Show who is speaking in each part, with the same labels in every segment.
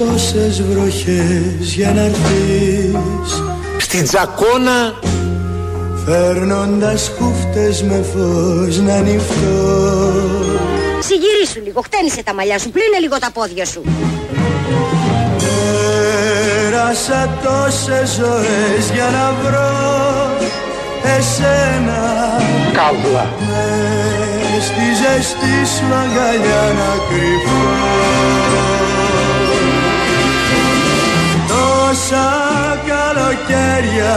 Speaker 1: Πέρασες τόσες βροχές για να έρθεις.
Speaker 2: Στην τζακόνα
Speaker 1: Φέρνοντας χούφτες με φως να νυχτώ
Speaker 3: Συγυρίσου λίγο, χτένισε τα μαλλιά σου, πλύνε λίγο τα πόδια σου.
Speaker 1: Πέρασα τόσες ζωές για να βρω εσένα.
Speaker 2: Καύλα.
Speaker 1: Μες στη ζεστή σου αγκαλιά να κρυφώ Τόσα καλοκαίρια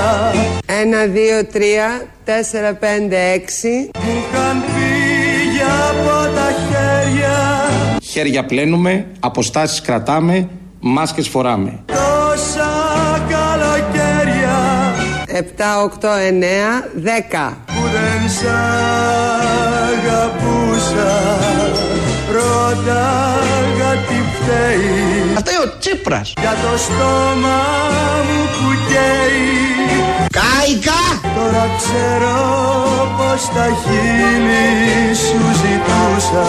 Speaker 4: Ένα, δύο, τρία, τέσσερα, πέντε, έξι.
Speaker 1: μου είχαν φύγει από τα χέρια
Speaker 5: Χέρια πλένουμε, αποστάσεις κρατάμε, μάσκες φοράμε.
Speaker 1: Τόσα καλοκαίρια
Speaker 4: Επτά, οκτώ, εννέα, δέκα.
Speaker 1: που δεν σ' αγαπούσα Ρώταγα
Speaker 2: Τσίπρας.
Speaker 1: Για το στόμα μου που καίει
Speaker 2: Κάικα!
Speaker 1: Τώρα ξέρω πως τα χείλη σου ζητούσα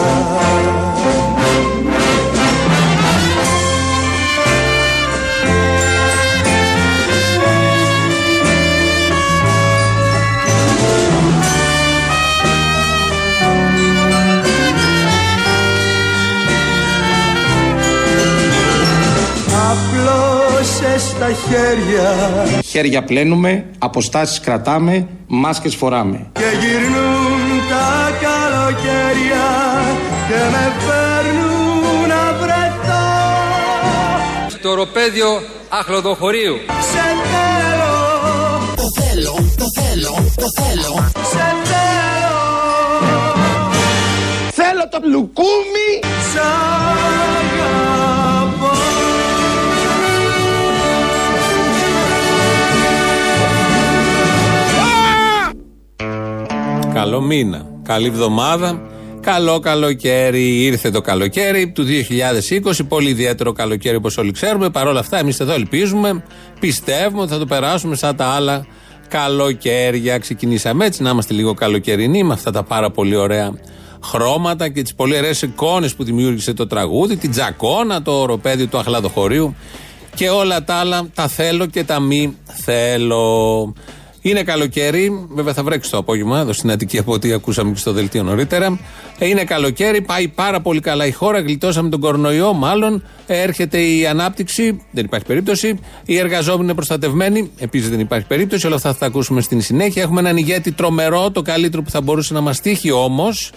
Speaker 1: τα χέρια.
Speaker 5: Χέρια πλένουμε, αποστάσεις κρατάμε, μάσκες φοράμε.
Speaker 1: Και γυρνούν τα καλοκαίρια Και με φέρνουν να βρεθώ
Speaker 6: στο οροπέδιο αχλοδοχωρίου.
Speaker 1: Σε θέλω. Το θέλω, το θέλω, το θέλω. Σε θέλω.
Speaker 2: Θέλω το λουκούμι.
Speaker 1: Σ'
Speaker 7: Καλό μήνα. Καλή εβδομάδα. Καλό καλοκαίρι. Ήρθε το καλοκαίρι του 2020. Πολύ ιδιαίτερο καλοκαίρι όπως όλοι ξέρουμε. Παρ' όλα αυτά, εμείς εδώ ελπίζουμε, πιστεύουμε ότι θα το περάσουμε σαν τα άλλα καλοκαίρια. Ξεκινήσαμε έτσι να είμαστε λίγο καλοκαιρινοί με αυτά τα πάρα πολύ ωραία χρώματα και τις πολύ ωραίες εικόνες που δημιούργησε το τραγούδι, την τζακόνα, το οροπέδιο του Αχλαδοχωρίου και όλα τα άλλα τα θέλω και τα μη θέλω. Είναι καλοκαίρι, βέβαια θα βρέξει το απόγευμα εδώ στην Αττική από ό,τι ακούσαμε και στο δελτίο νωρίτερα. Ε, Είναι καλοκαίρι, πάει πάρα πολύ καλά η χώρα, γλιτώσαμε τον κορονοϊό, μάλλον ε, έρχεται η ανάπτυξη, δεν υπάρχει περίπτωση. Οι εργαζόμενοι είναι προστατευμένοι, επίσης δεν υπάρχει περίπτωση. Όλα αυτά θα τα ακούσουμε στην συνέχεια. Έχουμε έναν ηγέτη τρομερό, το καλύτερο που θα μπορούσε να μας τύχει όμως.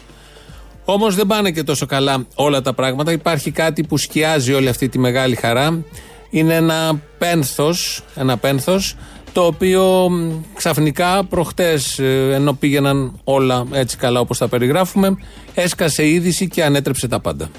Speaker 7: Όμως δεν πάνε και τόσο καλά όλα τα πράγματα. Υπάρχει κάτι που σκιάζει όλη αυτή τη μεγάλη χαρά. Είναι ένα πένθος, ένα πένθος το οποίο μ, ξαφνικά προχτές ε, ενώ πήγαιναν όλα έτσι καλά όπως τα περιγράφουμε έσκασε η είδηση και ανέτρεψε τα πάντα.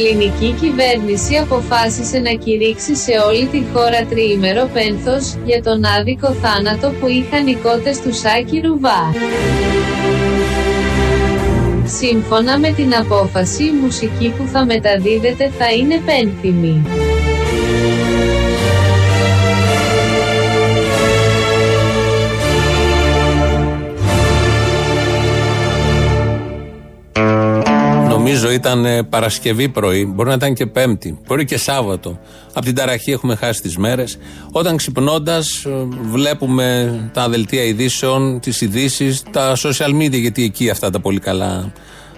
Speaker 8: Ελληνική κυβέρνηση αποφάσισε να κηρύξει σε όλη τη χώρα τριήμερο πένθος για τον άδικο θάνατο που είχαν οι κότες του Σάκη Ρουβά. Σύμφωνα με την απόφαση, η μουσική που θα μεταδίδεται θα είναι πένθυμη.
Speaker 7: Νομίζω ήταν ε, Παρασκευή πρωί, μπορεί να ήταν και Πέμπτη, μπορεί και Σάββατο. Από την ταραχή έχουμε χάσει τις μέρες. Όταν ξυπνώντας, βλέπουμε τα δελτία ειδήσεων, τις ειδήσεις, τα social media, γιατί εκεί αυτά τα πολύ καλά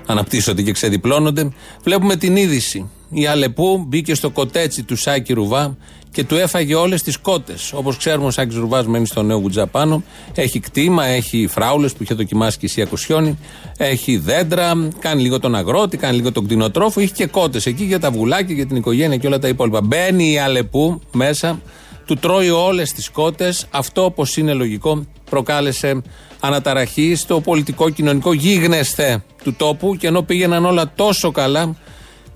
Speaker 7: αναπτύσσονται και ξεδιπλώνονται. Βλέπουμε την είδηση. Η Αλεπού μπήκε στο κοτέτσι του Σάκη Ρουβά και του έφαγε όλες τις κότες. Όπως ξέρουμε, ο Σάκης Ρουβάς μένει στο νέο Γουτζαπάνο. Έχει κτήμα, έχει φράουλες που είχε δοκιμάσει και η Σία Κοσιόνη. Έχει δέντρα, κάνει λίγο τον αγρότη, κάνει λίγο τον κτηνοτρόφο. Έχει και κότες εκεί για τα βουλάκια, για την οικογένεια και όλα τα υπόλοιπα. Μπαίνει η Αλεπού μέσα, του τρώει όλες τις κότες. Αυτό, όπως είναι λογικό, προκάλεσε αναταραχή στο πολιτικό κοινωνικό γίγνεσθε του τόπου και ενώ πήγαιναν όλα τόσο καλά,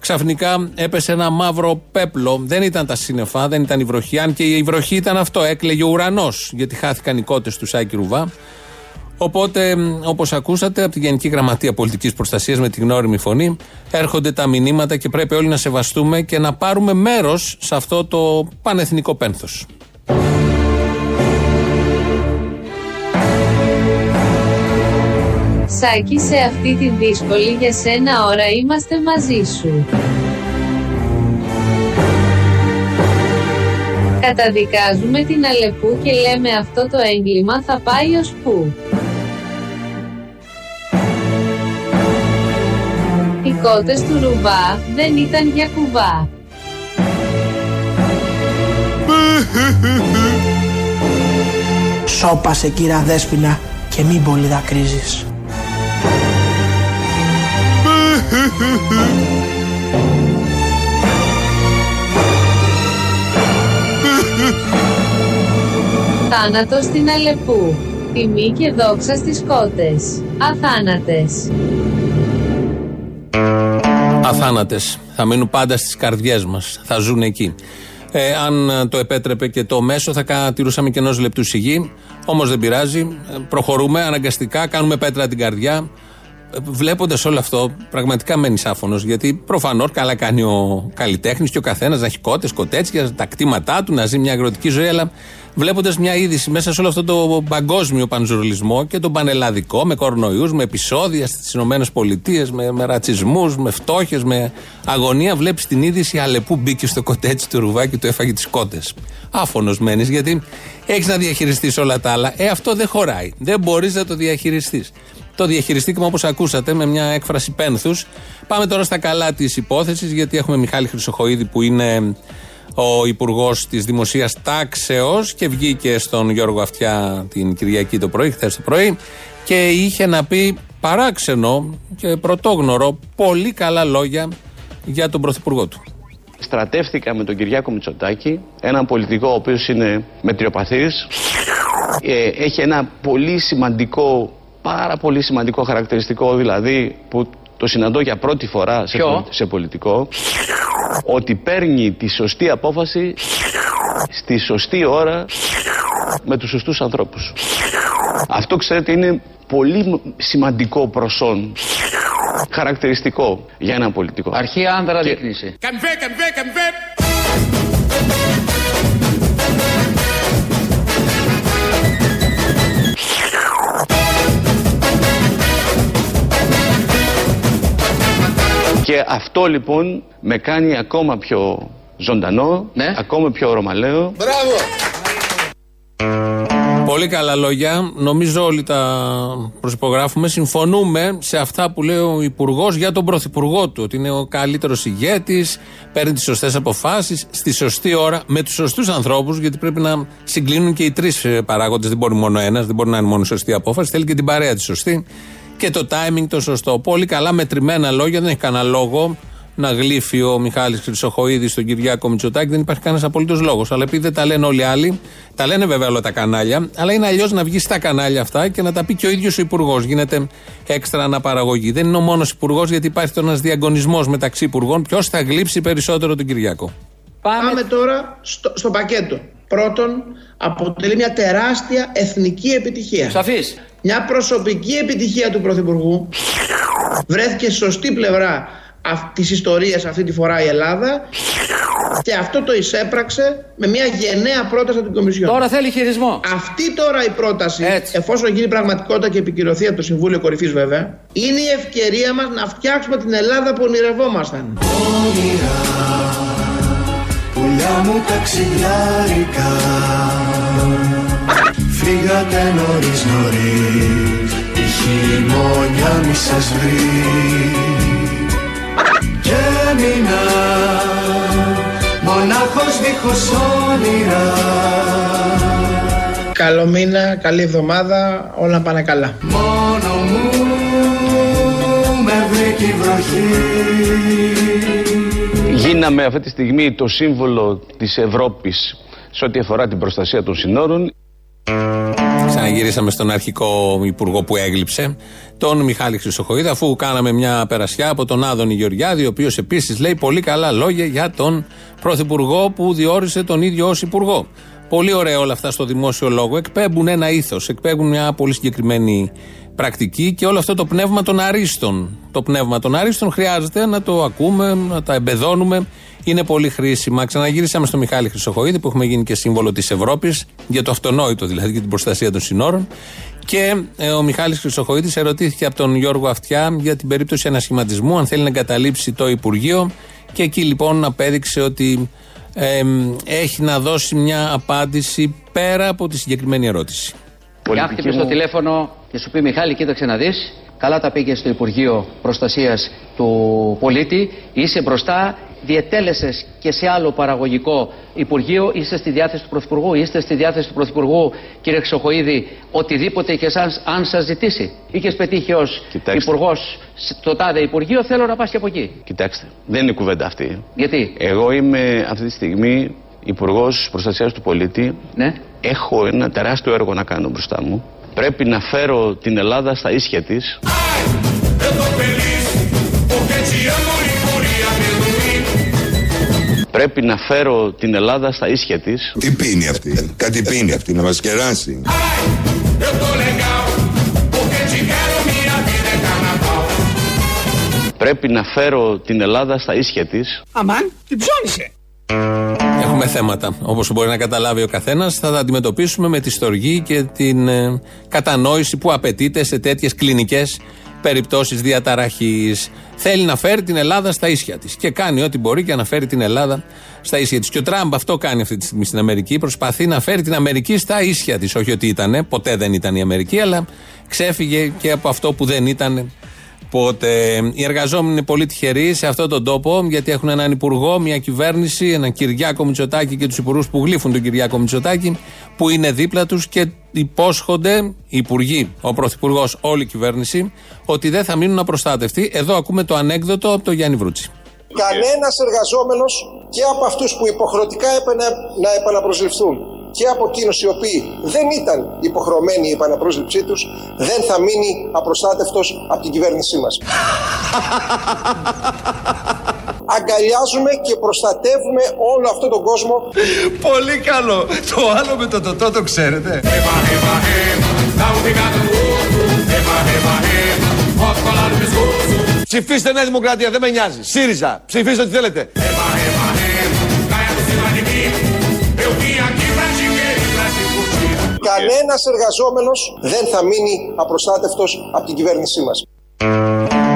Speaker 7: ξαφνικά έπεσε ένα μαύρο πέπλο. Δεν ήταν τα σύννεφα, δεν ήταν η βροχή. Αν και η βροχή ήταν αυτό, έκλαιγε ο ουρανός, γιατί χάθηκαν οι κότες του Σάκη Ρουβά. Οπότε, όπως ακούσατε, από τη Γενική Γραμματεία Πολιτικής Προστασίας με τη γνώριμη φωνή έρχονται τα μηνύματα και πρέπει όλοι να σεβαστούμε και να πάρουμε μέρος σε αυτό το πανεθνικό πένθος.
Speaker 8: Σάκη σε αυτή τη δύσκολη για σένα ώρα είμαστε μαζί σου. Καταδικάζουμε την Αλεπού και λέμε αυτό το έγκλημα θα πάει ως πού. Οι κότες του Ρουβά δεν ήταν για κουβά.
Speaker 9: Σώπασε κύρα Δέσποινα και μην πολύ δακρύζεις.
Speaker 8: Θάνατο στην Αλεπού. Τιμή και δόξα στις κότες. Αθάνατες.
Speaker 7: Αθάνατες. Θα μείνουν πάντα στις καρδιές μας. Θα ζουν εκεί. Ε, αν το επέτρεπε και το μέσο, θα κατηρούσαμε και ενός λεπτού σιγή. Όμως δεν πειράζει. Ε, Προχωρούμε αναγκαστικά, κάνουμε πέτρα την καρδιά. Βλέποντας όλο αυτό, πραγματικά μένει άφωνος. Γιατί προφανώς καλά κάνει ο καλλιτέχνης και ο καθένας να έχει κότες, κοτέτσια, τα κτήματά του, να ζει μια αγροτική ζωή. Αλλά βλέποντας μια είδηση μέσα σε όλο αυτό το παγκόσμιο πανζουρλισμό και τον πανελλαδικό, με κορονοϊούς, με επεισόδια στις ΗΠΑ, με, με ρατσισμούς, με φτώχε, με αγωνία, βλέπεις την είδηση Αλεπού μπήκε στο κοτέτσι του ρουβάκι του έφαγε τις κότες. Άφωνος μένεις γιατί έχεις να διαχειριστείς όλα τα άλλα. Ε, αυτό δεν χωράει. Δεν μπορείς να το διαχειριστείς. Το διαχειριστήκαμε όπως ακούσατε με μια έκφραση πένθους. Πάμε τώρα στα καλά της υπόθεσης, γιατί έχουμε Μιχάλη Χρυσοχοίδη που είναι ο Υπουργός της Δημοσίας Τάξεως και βγήκε στον Γιώργο Αυτιά την Κυριακή το πρωί, χθες το πρωί, και είχε να πει παράξενο και πρωτόγνωρο πολύ καλά λόγια για τον Πρωθυπουργό του.
Speaker 10: Στρατεύτηκα με τον Κυριάκο Μητσοτάκη, έναν πολιτικό ο οποίος είναι μετριοπαθής, ε, έχει ένα πολύ σημαντικό, πάρα πολύ σημαντικό χαρακτηριστικό δηλαδή που το συναντώ για πρώτη φορά σε, πολ- σε πολιτικό, ότι παίρνει τη σωστή απόφαση στη σωστή ώρα με τους σωστούς ανθρώπους. Αυτό ξέρετε είναι πολύ σημαντικό προσόν, χαρακτηριστικό για έναν πολιτικό.
Speaker 6: Αρχή άνδρα δείχνησε.
Speaker 10: Και αυτό λοιπόν με κάνει ακόμα πιο ζωντανό,
Speaker 6: Ναι.
Speaker 10: ακόμα πιο ρωμαλαίο.
Speaker 7: Πολύ καλά λόγια. Νομίζω όλοι τα προσυπογράφουμε. Συμφωνούμε σε αυτά που λέει ο Υπουργός για τον Πρωθυπουργό του. Ότι είναι ο καλύτερος ηγέτης, παίρνει τις σωστές αποφάσεις στη σωστή ώρα με τους σωστούς ανθρώπους. Γιατί πρέπει να συγκλίνουν και οι τρεις παράγοντες. Δεν μπορεί μόνο ένας, δεν μπορεί να είναι μόνο η σωστή απόφαση. Θέλει και την παρέα τη σωστή και το timing το σωστό. Πολύ καλά μετρημένα λόγια. Δεν έχει κανένα λόγο να γλύφει ο Μιχάλης Χρυσοχοίδης στον Κυριάκο Μητσοτάκη. Δεν υπάρχει κανένας απολύτως λόγος. Αλλά επειδή δεν τα λένε όλοι οι άλλοι, τα λένε βέβαια όλα τα κανάλια, αλλά είναι αλλιώς να βγει στα κανάλια αυτά και να τα πει και ο ίδιος ο Υπουργός. Γίνεται έξτρα αναπαραγωγή. Δεν είναι ο μόνος Υπουργός, γιατί υπάρχει τώρα ένας διαγωνισμός μεταξύ Υπουργών. Ποιος θα γλύψει περισσότερο τον Κυριάκο;
Speaker 9: Πάμε τώρα στο, στο πακέτο. Πρώτον, αποτελεί μια τεράστια εθνική επιτυχία.
Speaker 6: Σαφής.
Speaker 9: Μια προσωπική επιτυχία του Πρωθυπουργού. Βρέθηκε σε σωστή πλευρά της ιστορίας αυτή τη φορά η Ελλάδα και αυτό το εισέπραξε με μια γενναία πρόταση από την Κομισιόν.
Speaker 6: Τώρα θέλει χειρισμό.
Speaker 9: Αυτή τώρα η πρόταση,
Speaker 6: Έτσι.
Speaker 9: εφόσον γίνει πραγματικότητα και επικυρωθεί από το Συμβούλιο Κορυφής βέβαια, είναι η ευκαιρία μας να φτιάξουμε την Ελλάδα που ονειρευόμασταν.
Speaker 1: Πουλιά μου ταξιδιάρικα. Φύγατε νωρίς νωρίς. Η χειμώνια μη σας βρει. Και μείνα Μονάχος δίχως όνειρα.
Speaker 9: Καλό μήνα, καλή εβδομάδα, όλα πάνε καλά.
Speaker 1: Μόνο μου με βρήκε η βροχή
Speaker 10: Γίναμε αυτή τη στιγμή το σύμβολο της Ευρώπης σε ό,τι αφορά την προστασία των συνόρων.
Speaker 7: Ξαναγυρίσαμε στον αρχικό υπουργό που έγλειψε, τον Μιχάλη Χρυσοχοίδη, αφού κάναμε μια περασιά από τον Άδωνη Γεωργιάδη, ο οποίος επίσης λέει πολύ καλά λόγια για τον πρωθυπουργό που διόρισε τον ίδιο ως υπουργό. Πολύ ωραία όλα αυτά στο δημόσιο λόγο. Εκπέμπουν ένα ήθος, εκπέμπουν μια πολύ συγκεκριμένη πρακτική και όλο αυτό το πνεύμα των αρίστων. Το πνεύμα των αρίστων χρειάζεται να το ακούμε, να τα εμπεδώνουμε. Είναι πολύ χρήσιμα. Ξαναγυρίσαμε στο Μιχάλη Χρυσοχοίδη που έχουμε γίνει και σύμβολο της Ευρώπης, για το αυτονόητο δηλαδή, για την προστασία των συνόρων. Και ε, ο Μιχάλης Χρυσοχοίδης ερωτήθηκε από τον Γιώργο Αυτιά για την περίπτωση ανασχηματισμού, αν θέλει να εγκαταλείψει το Υπουργείο. Και εκεί λοιπόν απέδειξε ότι ε, έχει να δώσει μια απάντηση πέρα από τη συγκεκριμένη ερώτηση.
Speaker 6: Για χτύπησε στο τηλέφωνο και σου πει Μιχάλη, κοίταξε να δεις, καλά τα πήγες στο Υπουργείο Προστασίας του Πολίτη, είσαι μπροστά, διετέλεσες και σε άλλο παραγωγικό Υπουργείο, είσαι στη διάθεση του Πρωθυπουργού, είστε στη διάθεση του Πρωθυπουργού, κύριε Ξοχοίδη, οτιδήποτε και εσάς, αν σας ζητήσει. Είχες πετύχει ως
Speaker 10: Κοιτάξτε.
Speaker 6: Υπουργός στο τάδε Υπουργείο, θέλω να πας και από εκεί.
Speaker 10: Κοιτάξτε, δεν είναι κουβέντα αυτή.
Speaker 6: Γιατί,
Speaker 10: Εγώ είμαι αυτή τη στιγμή Υπουργός Προστασίας του Πολίτη.
Speaker 6: ναι,
Speaker 10: Έχω ένα τεράστιο έργο να κάνω μπροστά μου. Πρέπει να φέρω την Ελλάδα στα ίσια της. Πρέπει να φέρω την Ελλάδα στα ίσια της.
Speaker 11: Τι πίνει αυτή, κάτι πίνει αυτή, να μας κεράσει.
Speaker 10: Πρέπει να φέρω την Ελλάδα στα ίσια της.
Speaker 2: Αμάν, την ψώνισε.
Speaker 7: Έχουμε θέματα. Όπως μπορεί να καταλάβει ο καθένας, θα τα αντιμετωπίσουμε με τη στοργή και την ε, κατανόηση που απαιτείται σε τέτοιες κλινικές περιπτώσεις διαταραχής. Θέλει να φέρει την Ελλάδα στα ίσια της και κάνει ό,τι μπορεί για να φέρει την Ελλάδα στα ίσια της. Και ο Τραμπ αυτό κάνει αυτή τη στιγμή στην Αμερική. Προσπαθεί να φέρει την Αμερική στα ίσια της. Όχι ότι ήταν, ποτέ δεν ήταν η Αμερική, αλλά ξέφυγε και από αυτό που δεν ήταν Οπότε οι εργαζόμενοι είναι πολύ τυχεροί σε αυτόν τον τόπο γιατί έχουν έναν υπουργό, μια κυβέρνηση, έναν Κυριάκο Μητσοτάκη και τους υπουργούς που γλύφουν τον Κυριάκο Μητσοτάκη που είναι δίπλα τους και υπόσχονται οι υπουργοί, ο πρωθυπουργός, όλη η κυβέρνηση ότι δεν θα μείνουν απροστάτευτοι. Εδώ ακούμε το ανέκδοτο από τον Γιάννη Βρούτσι.
Speaker 12: Κανένας εργαζόμενος και από αυτούς που υποχρεωτικά έπαιρνε να επαναπροσληφθούν και από εκείνους οι οποίοι δεν ήταν υποχρεωμένοι η επαναπρόσληψή τους, δεν θα μείνει απροστάτευτος από την κυβέρνησή μας. Αγκαλιάζουμε και προστατεύουμε όλο αυτόν τον κόσμο
Speaker 2: Πολύ καλό. Το άλλο με το τοτό το ξέρετε. Ψηφίστε Νέα Δημοκρατία, δεν με νοιάζει. ΣΥΡΙΖΑ, ψηφίστε ό,τι θέλετε.
Speaker 12: Κανένας εργαζόμενος δεν θα μείνει απροστάτευτος από την κυβέρνησή μας.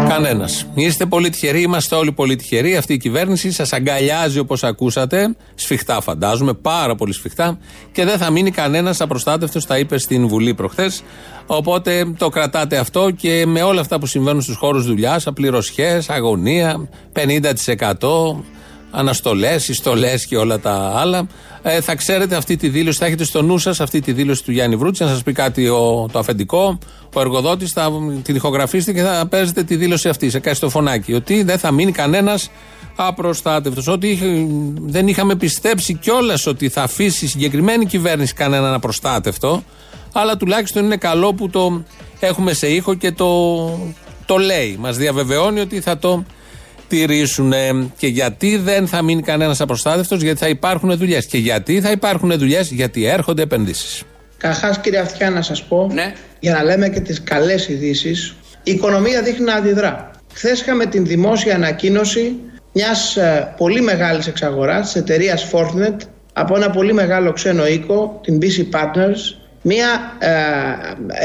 Speaker 7: Κανένας. Είστε πολύ τυχεροί, είμαστε όλοι πολύ τυχεροί. Αυτή η κυβέρνηση σας αγκαλιάζει όπως ακούσατε. Σφιχτά, φαντάζομαι, πάρα πολύ σφιχτά. Και δεν θα μείνει κανένας απροστάτευτος, τα είπε στην Βουλή προχθές. Οπότε το κρατάτε αυτό και με όλα αυτά που συμβαίνουν στους χώρους δουλειάς, απληρωσιέ, αγωνία, 50%. Αναστολές, ιστολές και όλα τα άλλα. Ε, θα ξέρετε αυτή τη δήλωση, θα έχετε στο νου σας αυτή τη δήλωση του Γιάννη Βρούτση. Να σας πει κάτι ο, το αφεντικό, ο εργοδότης θα την ηχογραφήσετε και θα παίζετε τη δήλωση αυτή σε κάτι στο φωνάκι. Ότι δεν θα μείνει κανένας απροστάτευτος. Ότι είχε- δεν είχαμε πιστέψει κιόλας ότι θα αφήσει η συγκεκριμένη κυβέρνηση κανέναν απροστάτευτο. Αλλά τουλάχιστον είναι καλό που το έχουμε σε ήχο και το, το λέει. Μας διαβεβαιώνει ότι θα το τηρήσουν. Και γιατί δεν θα μείνει κανένας απροστάτευτος, γιατί θα υπάρχουν δουλειές. Και γιατί θα υπάρχουν δουλειές, γιατί έρχονται επενδύσεις.
Speaker 9: Καχάς κύριε Αυτιά να σας πω,
Speaker 6: Ναι.
Speaker 9: για να λέμε και τις καλές ειδήσεις, η οικονομία δείχνει να αντιδρά. Χθες είχαμε την δημόσια ανακοίνωση μιας ε, πολύ μεγάλης εξαγοράς της εταιρείας Fortinet από ένα πολύ μεγάλο ξένο οίκο, την BC Partners, μια ε,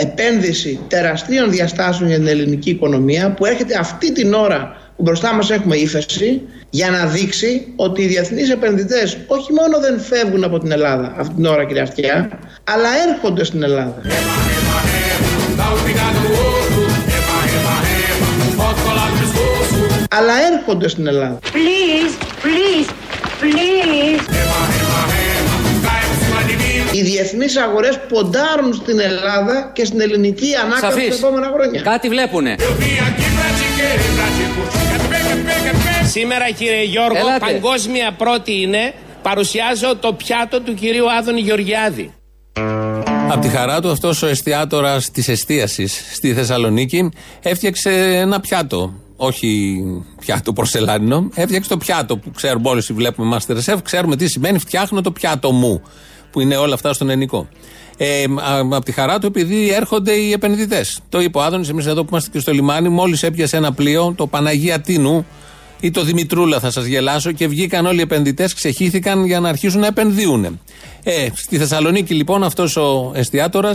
Speaker 9: επένδυση τεραστίων διαστάσεων για την ελληνική οικονομία που έρχεται αυτή την ώρα που μπροστά μας έχουμε ύφεση για να δείξει ότι οι διεθνείς επενδυτές όχι μόνο δεν φεύγουν από την Ελλάδα αυτή την ώρα κύριε Αυτιά αλλά έρχονται στην Ελλάδα. Αλλά έρχονται στην Ελλάδα.
Speaker 3: Please, please, please.
Speaker 9: Οι διεθνείς αγορές ποντάρουν στην Ελλάδα και στην ελληνική ανάκαμψη
Speaker 6: Σαφής.
Speaker 9: τα επόμενα χρόνια.
Speaker 6: Κάτι βλέπουνε.
Speaker 13: Σήμερα κύριε Γιώργο,
Speaker 6: Ελάτε.
Speaker 13: παγκόσμια πρώτη είναι, παρουσιάζω το πιάτο του κυρίου Άδωνη Γεωργιάδη.
Speaker 7: Από τη χαρά του, αυτός ο εστιατόρα της εστίασης στη Θεσσαλονίκη έφτιαξε ένα πιάτο. Όχι πιάτο πορσελάνινο, έφτιαξε το πιάτο που ξέρουμε όλοι όσοι βλέπουμε Masterchef. Ξέρουμε τι σημαίνει φτιάχνω το πιάτο μου. που είναι όλα αυτά στον ελληνικό. Ε, από τη χαρά του, επειδή έρχονται οι επενδυτές. Το είπε ο Άδωνης, εμείς εδώ που είμαστε και στο λιμάνι, μόλις έπιασε ένα πλοίο, το Παναγία Τίνου ή το Δημητρούλα, θα σας γελάσω, και βγήκαν όλοι οι επενδυτές, ξεχύθηκαν για να αρχίσουν να επενδύουν. Ε, στη Θεσσαλονίκη λοιπόν αυτός ο εστιατόρα,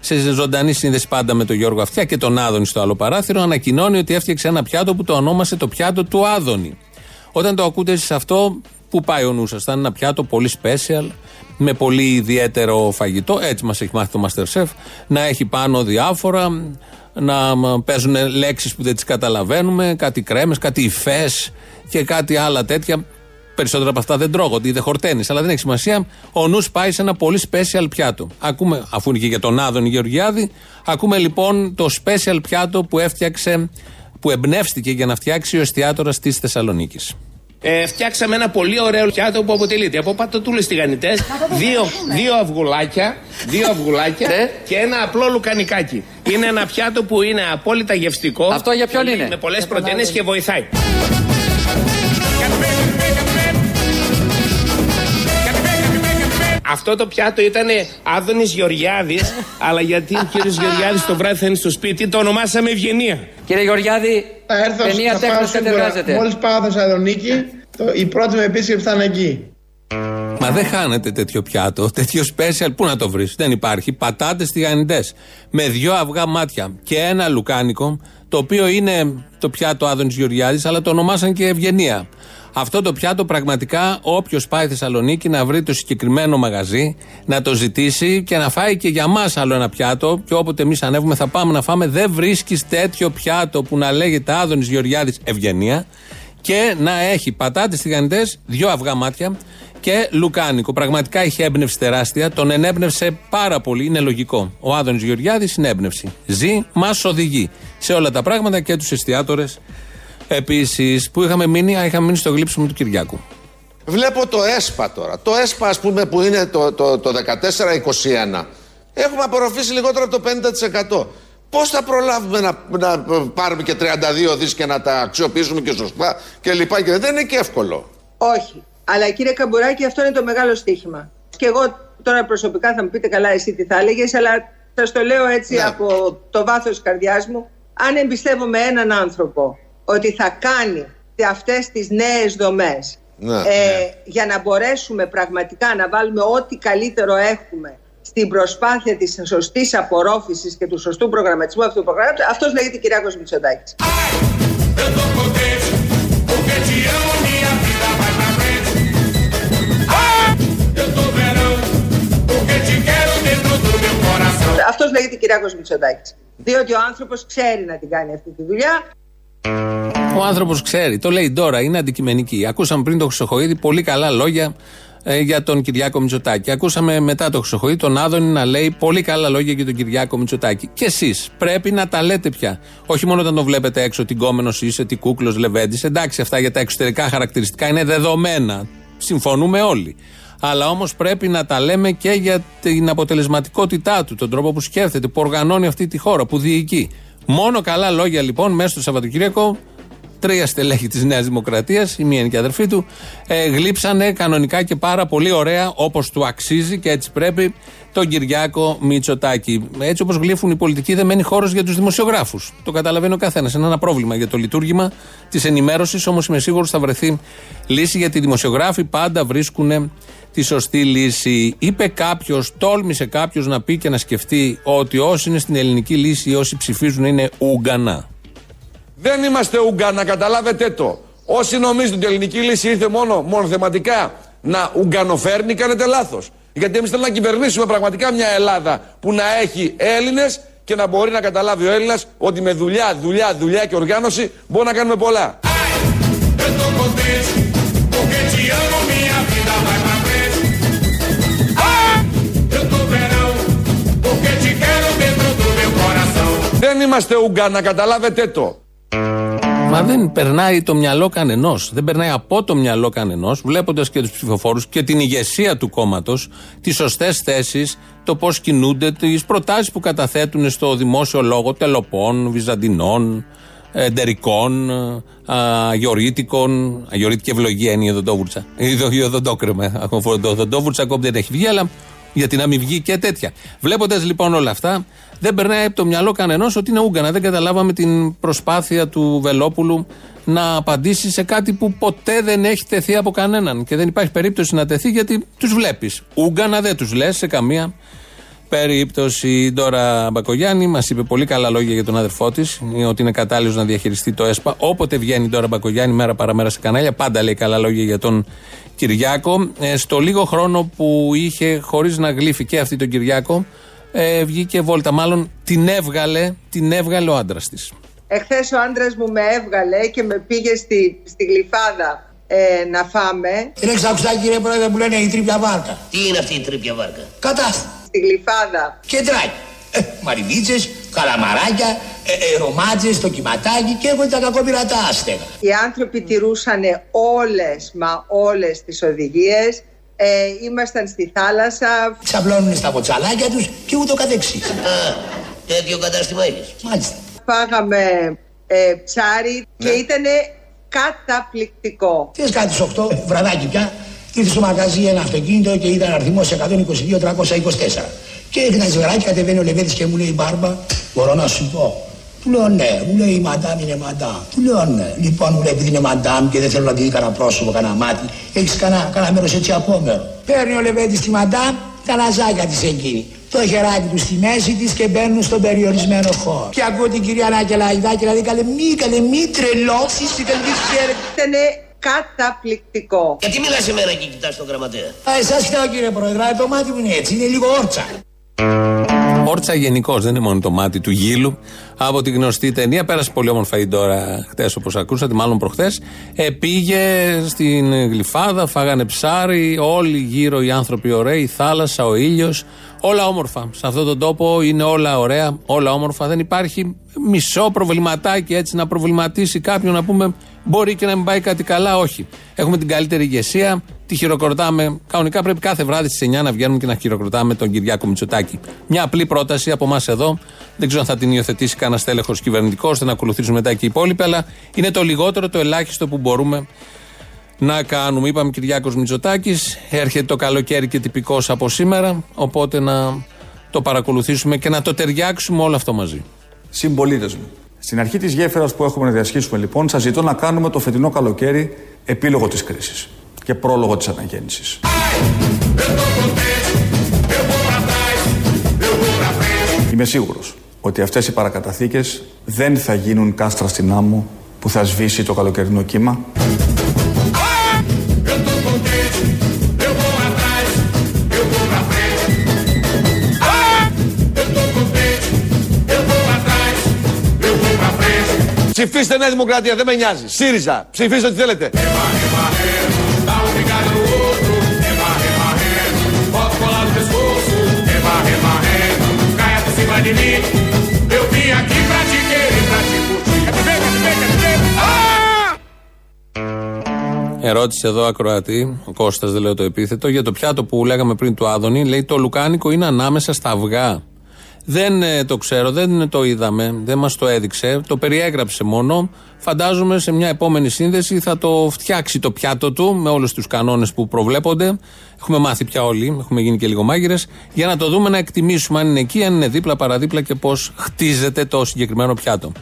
Speaker 7: σε ζωντανή σύνδεση πάντα με τον Γιώργο Αυτιά και τον Άδωνη στο άλλο παράθυρο, ανακοινώνει ότι έφτιαξε ένα πιάτο που το ονόμασε το πιάτο του Άδωνη. Όταν το ακούτε εσείς αυτό, πού πάει ο νους σας, θα είναι ένα πιάτο πολύ special, με πολύ ιδιαίτερο φαγητό, έτσι μας έχει μάθει το Masterchef, να έχει πάνω διάφορα, να μ, παίζουν λέξεις που δεν τις καταλαβαίνουμε, κάτι κρέμες, κάτι υφές και κάτι άλλα τέτοια. Περισσότερα από αυτά δεν τρώγω, ότι δεν χορταίνεις, αλλά δεν έχει σημασία. Ο νους πάει σε ένα πολύ special πιάτο. Ακούμε, αφού είναι και για τον Άδωνη Γεωργιάδη, ακούμε λοιπόν το special πιάτο που έφτιαξε, που εμπνεύστηκε για να φτιάξει ο εστιατόρας της Θεσσαλονίκης.
Speaker 13: Ε, φτιάξαμε ένα πολύ ωραίο πιάτο που αποτελείται από πατατούλες τηγανιτές, δύο, δύο αυγουλάκια, δύο αυγουλάκια και ένα απλό λουκανικάκι. Είναι ένα πιάτο που είναι απόλυτα γευστικό.
Speaker 14: Αυτό για ποιον
Speaker 13: πολύ-
Speaker 14: είναι;
Speaker 13: Με πολλές πρωτεΐνες και βοηθάει. Αυτό το πιάτο ήταν Άδωνης Γεωργιάδης, αλλά γιατί ο κύριος Γεωργιάδης το βράδυ θα είναι στο σπίτι, το ονομάσαμε Ευγενία.
Speaker 14: Κύριε Γεωργιάδη,
Speaker 9: Θα έρθω
Speaker 14: ταινία
Speaker 9: θα
Speaker 14: τέχνης
Speaker 9: πάω σίγουρα.
Speaker 14: κατεργάζεται.
Speaker 9: Μόλις πάω Θεσσαλονίκη, το, η πρώτη μου επίσκεψη θα είναι εκεί.
Speaker 7: Μα δεν χάνετε τέτοιο πιάτο, τέτοιο special. Πού να το βρεις, δεν υπάρχει. Πατάτες τηγανιτές με δυο αυγά μάτια και ένα λουκάνικο, το οποίο είναι το πιάτο Άδωνης Γεωργιάδης, αλλά το ονομάσαν και Ευγενία. Αυτό το πιάτο πραγματικά όποιος πάει Θεσσαλονίκη να βρει το συγκεκριμένο μαγαζί, να το ζητήσει και να φάει και για μας άλλο ένα πιάτο. Και όποτε εμείς ανέβουμε θα πάμε να φάμε. Δεν βρίσκεις τέτοιο πιάτο που να λέγεται Άδωνης Γεωργιάδης Ευγενία και να έχει πατάτες τηγανιτές, δυο αυγά μάτια και λουκάνικο. Πραγματικά είχε έμπνευση τεράστια. Τον ενέπνευσε πάρα πολύ. Είναι λογικό. Ο Άδωνης Γεωργιάδης είναι έμπνευση. Ζει, μας οδηγεί σε όλα τα πράγματα και τους εστιατόρες επίσης. Που είχαμε μείνει, α, είχαμε μείνει στο γλύψιμο του Κυριάκου.
Speaker 15: Βλέπω το ΕΣΠΑ τώρα. Το ΕΣΠΑ, ας πούμε, που είναι το, το, το 14-21, έχουμε απορροφήσει λιγότερο από το 50%. Πώς θα προλάβουμε να, να πάρουμε και 32 δις και να τα αξιοποιήσουμε και σωστά και λοιπά και δεν είναι και εύκολο.
Speaker 4: Όχι. Αλλά κύριε Καμπουράκη, αυτό είναι το μεγάλο στοίχημα. Και εγώ τώρα προσωπικά θα μου πείτε καλά εσύ τι θα έλεγες, αλλά σας το λέω έτσι
Speaker 15: Ναι.
Speaker 4: από το βάθος της καρδιάς μου. Αν εμπιστεύομαι έναν άνθρωπο ότι θα κάνει αυτές τις νέες δομές
Speaker 15: Ναι,
Speaker 4: ε,
Speaker 15: ναι.
Speaker 4: για να μπορέσουμε πραγματικά να βάλουμε ό,τι καλύτερο έχουμε στην προσπάθεια της σωστής απορρόφησης και του σωστού προγραμματισμού αυτού του προγράμματος, αυτός λέγεται Κυριάκος Μητσοτάκης. Αυτός λέγεται Κυριάκος Μητσοτάκης. Διότι ο άνθρωπος ξέρει να την κάνει αυτή τη δουλειά.
Speaker 7: Ο άνθρωπος ξέρει, το λέει τώρα, είναι αντικειμενική. Ακούσαμε πριν τον Χρυσοχοίδη πολύ καλά λόγια ε, για τον Κυριάκο Μητσοτάκη. Ακούσαμε μετά τον Χρυσοχοίδη τον Άδωνη να λέει πολύ καλά λόγια για τον Κυριάκο Μητσοτάκη. Και εσείς πρέπει να τα λέτε πια. Όχι μόνο όταν το βλέπετε έξω, τι γκόμενος είσαι, τι κούκλος λεβέντης. Εντάξει, αυτά για τα εξωτερικά χαρακτηριστικά είναι δεδομένα. Συμφωνούμε όλοι. Αλλά όμως πρέπει να τα λέμε και για την αποτελεσματικότητά του, τον τρόπο που σκέφτεται, που οργανώνει αυτή τη χώρα, που διοικεί. Μόνο καλά λόγια λοιπόν μέσα στο Σαββατοκύριακο τρία στελέχη της Νέας Δημοκρατίας, η μία είναι και η αδερφή του, ε, γλύψανε κανονικά και πάρα πολύ ωραία, όπως του αξίζει και έτσι πρέπει, τον Κυριάκο Μητσοτάκη. Έτσι όπως γλύφουν οι πολιτικοί, δεν μένει χώρος για τους δημοσιογράφους. Το καταλαβαίνει ο καθένας. Είναι ένα πρόβλημα για το λειτουργήμα της ενημέρωσης, όμως είμαι σίγουρος θα βρεθεί λύση γιατί οι δημοσιογράφοι πάντα βρίσκουν τη σωστή λύση. Είπε κάποιος, τόλμησε κάποιος να πει και να σκεφτεί ότι όσοι είναι στην ελληνική λύση ή όσοι ψηφίζουν είναι Ούγγανα.
Speaker 2: Δεν είμαστε Ουγγάνα, καταλάβετε το. Όσοι νομίζουν ότι η ελληνική λύση ήρθε μόνο, μόνο θεματικά να Ουγγανοφέρνει, κάνετε λάθος. Γιατί εμείς θέλουμε να κυβερνήσουμε πραγματικά μια Ελλάδα που να έχει Έλληνες και να μπορεί να καταλάβει ο Έλληνας ότι με δουλειά, δουλειά, δουλειά και οργάνωση μπορούμε να κάνουμε πολλά. Δεν είμαστε Ουγγάνα, καταλάβετε το.
Speaker 7: Μα δεν περνάει το μυαλό κανενός. Δεν περνάει από το μυαλό κανενός, βλέποντας και τους ψηφοφόρους και την ηγεσία του κόμματος, τις σωστές θέσεις, το πώς κινούνται, τις προτάσεις που καταθέτουν στο δημόσιο λόγο τελοπών, βυζαντινών, εντερικών, αγιορείτικων. Αγιορείτικη ευλογία είναι η οδοντόβουρτσα. Η οδο- η οδοντόκρεμα. Ακόμα το οδοντόβουρτσα ακόμη δεν έχει βγει, αλλά Γιατί να μην βγει και τέτοια. Βλέποντας λοιπόν όλα αυτά, δεν περνάει από το μυαλό κανενός ότι είναι Ούγκανα. Δεν καταλάβαμε την προσπάθεια του Βελόπουλου να απαντήσει σε κάτι που ποτέ δεν έχει τεθεί από κανέναν. Και δεν υπάρχει περίπτωση να τεθεί γιατί τους βλέπεις. Ούγκανα δεν τους λες σε καμία περίπτωση. Η Ντόρα Μπακογιάννη μας είπε πολύ καλά λόγια για τον αδερφό της, ότι είναι κατάλληλος να διαχειριστεί το ΕΣΠΑ. Όποτε βγαίνει η Ντόρα Μπακογιάννη, μέρα παραμέρα σε κανάλια, πάντα λέει καλά λόγια για τον Κυριάκο. Ε, στο λίγο χρόνο που είχε, χωρίς να γλύφει και αυτή τον Κυριάκο, ε, βγήκε βόλτα. Μάλλον την έβγαλε, την έβγαλε ο άντρας της.
Speaker 4: Εχθές ο άντρας μου με έβγαλε και με πήγε στη, στη γλυφάδα ε, να φάμε.
Speaker 14: Είναι ξακουστά κύριε Πρόεδρε που λένε η τρίπια βάρκα.
Speaker 16: Τι είναι αυτή η τρίπια βάρκα;
Speaker 14: Κατάσταση.
Speaker 4: Στη γλυφάδα.
Speaker 14: Κεντράκι. Ε, μαριβίτσες, καλαμαράκια, ε, ε, ρομάτζες, το κυματάκι και έρχονται τα κακόπειρατά άστεγα.
Speaker 4: Οι άνθρωποι τηρούσαν όλες, μα όλες τις οδηγίες. Ε, ήμασταν στη θάλασσα.
Speaker 14: Ξαπλώνουν στα ποτσαλάκια τους και ούτω καθεξής.
Speaker 16: Α, τέτοιο κατάστημα έχεις.
Speaker 14: Μάλιστα.
Speaker 4: Φάγαμε ε, ψάρι και ήταν καταπληκτικό.
Speaker 14: Θες κάτι στις 8, βραδάκι πια, ήρθε στο μαγαζί ένα αυτοκίνητο και ήταν αριθμός 122-324. Και έχει ένα ζευγαράκι, κατεβαίνει ο Λεβέντης και μου λέει Μπάρμπα, μπορώ να σου πω. Του λέω ναι, μου λέει η μαντάμ είναι μαντάμ. Του λέω ναι. Λοιπόν μου λέει επειδή είναι μαντάμ και δεν θέλω να τη δει κανένα πρόσωπο, κανένα μάτι, έχεις κανένα, κανένα μέρος έτσι απόμερο. Παίρνει ο Λεβέντης τη μαντάμ, τα λαζάκια της εκείνη. Το χεράκι τους στη μέση της και μπαίνουν στον περιορισμένο χώρο. Και ακούω την κυρία Νάκελα Αϊδάκη να λέει καλέ μη, καλέ μη τρελώσεις και καλέ μη ξέρετε.
Speaker 4: Ήταν καταπληκτικό.
Speaker 16: Γιατί μιλάς σε μένα και κοιτάς τον γραμματέα;
Speaker 14: Α, εσάς φταίω κύριε Πρόεδρε, το μάτι μου είναι έτσι, είναι λίγο όρτσα.
Speaker 7: Όρτσα γενικώς, δεν είναι μόνο το μάτι του γύλου. Από τη γνωστή ταινία, πέρασε πολύ όμορφα η τώρα χτες, όπως ακούσατε, μάλλον προχθές. Ε, πήγε στην γλυφάδα, φάγανε ψάρι, όλοι γύρω οι άνθρωποι ωραίοι, η θάλασσα, ο ήλιος. Όλα όμορφα. Σε αυτόν τον τόπο είναι όλα ωραία, όλα όμορφα. Δεν υπάρχει μισό προβληματάκι έτσι να προβληματίσει κάποιον να πούμε μπορεί και να μην πάει κάτι καλά. Όχι. Έχουμε την καλύτερη ηγεσία, τη χειροκροτάμε. Κανονικά πρέπει κάθε βράδυ στις 9 να βγαίνουμε και να χειροκροτάμε τον Κυριάκο Μητσοτάκη. Μια απλή πρόταση από εμάς εδώ. Δεν ξέρω αν θα την υιοθετήσει κανένα τέλεχο κυβερνητικός, ώστε να ακολουθήσουν μετά και οι υπόλοιποι, αλλά είναι το λιγότερο, το ελάχιστο που μπορούμε να κάνουμε. Είπαμε Κυριάκος Μητσοτάκης, έρχεται το καλοκαίρι και τυπικός από σήμερα, οπότε να το παρακολουθήσουμε και να το ταιριάξουμε όλο αυτό μαζί.
Speaker 17: Συμπολίτες μου. Στην αρχή της γέφυρας που έχουμε να διασχίσουμε, λοιπόν, σας ζητώ να κάνουμε το φετινό καλοκαίρι επίλογο της κρίσης και πρόλογο της αναγέννησης. Είμαι σίγουρος ότι αυτές οι παρακαταθήκες δεν θα γίνουν κάστρα στην άμμο που θα σβήσει το καλοκαιρινό κύμα.
Speaker 2: Ψηφίστε Νέα Δημοκρατία, δεν με νοιάζει. ΣΥΡΙΖΑ, ψηφίστε ό,τι θέλετε.
Speaker 7: Ερώτησε εδώ ακροατή, ο Κώστας δεν λέω το επίθετο, για το πιάτο που λέγαμε πριν του Άδωνη. Λέει το λουκάνικο είναι ανάμεσα στα αυγά. Δεν ε, το ξέρω, δεν το είδαμε, δεν μας το έδειξε, το περιέγραψε μόνο. Φαντάζομαι σε μια επόμενη σύνδεση θα το φτιάξει το πιάτο του με όλους τους κανόνες που προβλέπονται. Έχουμε μάθει πια όλοι, έχουμε γίνει και λίγο μάγειρες, για να το δούμε να εκτιμήσουμε αν είναι εκεί, αν είναι δίπλα, παραδίπλα και πώς χτίζεται το συγκεκριμένο πιάτο.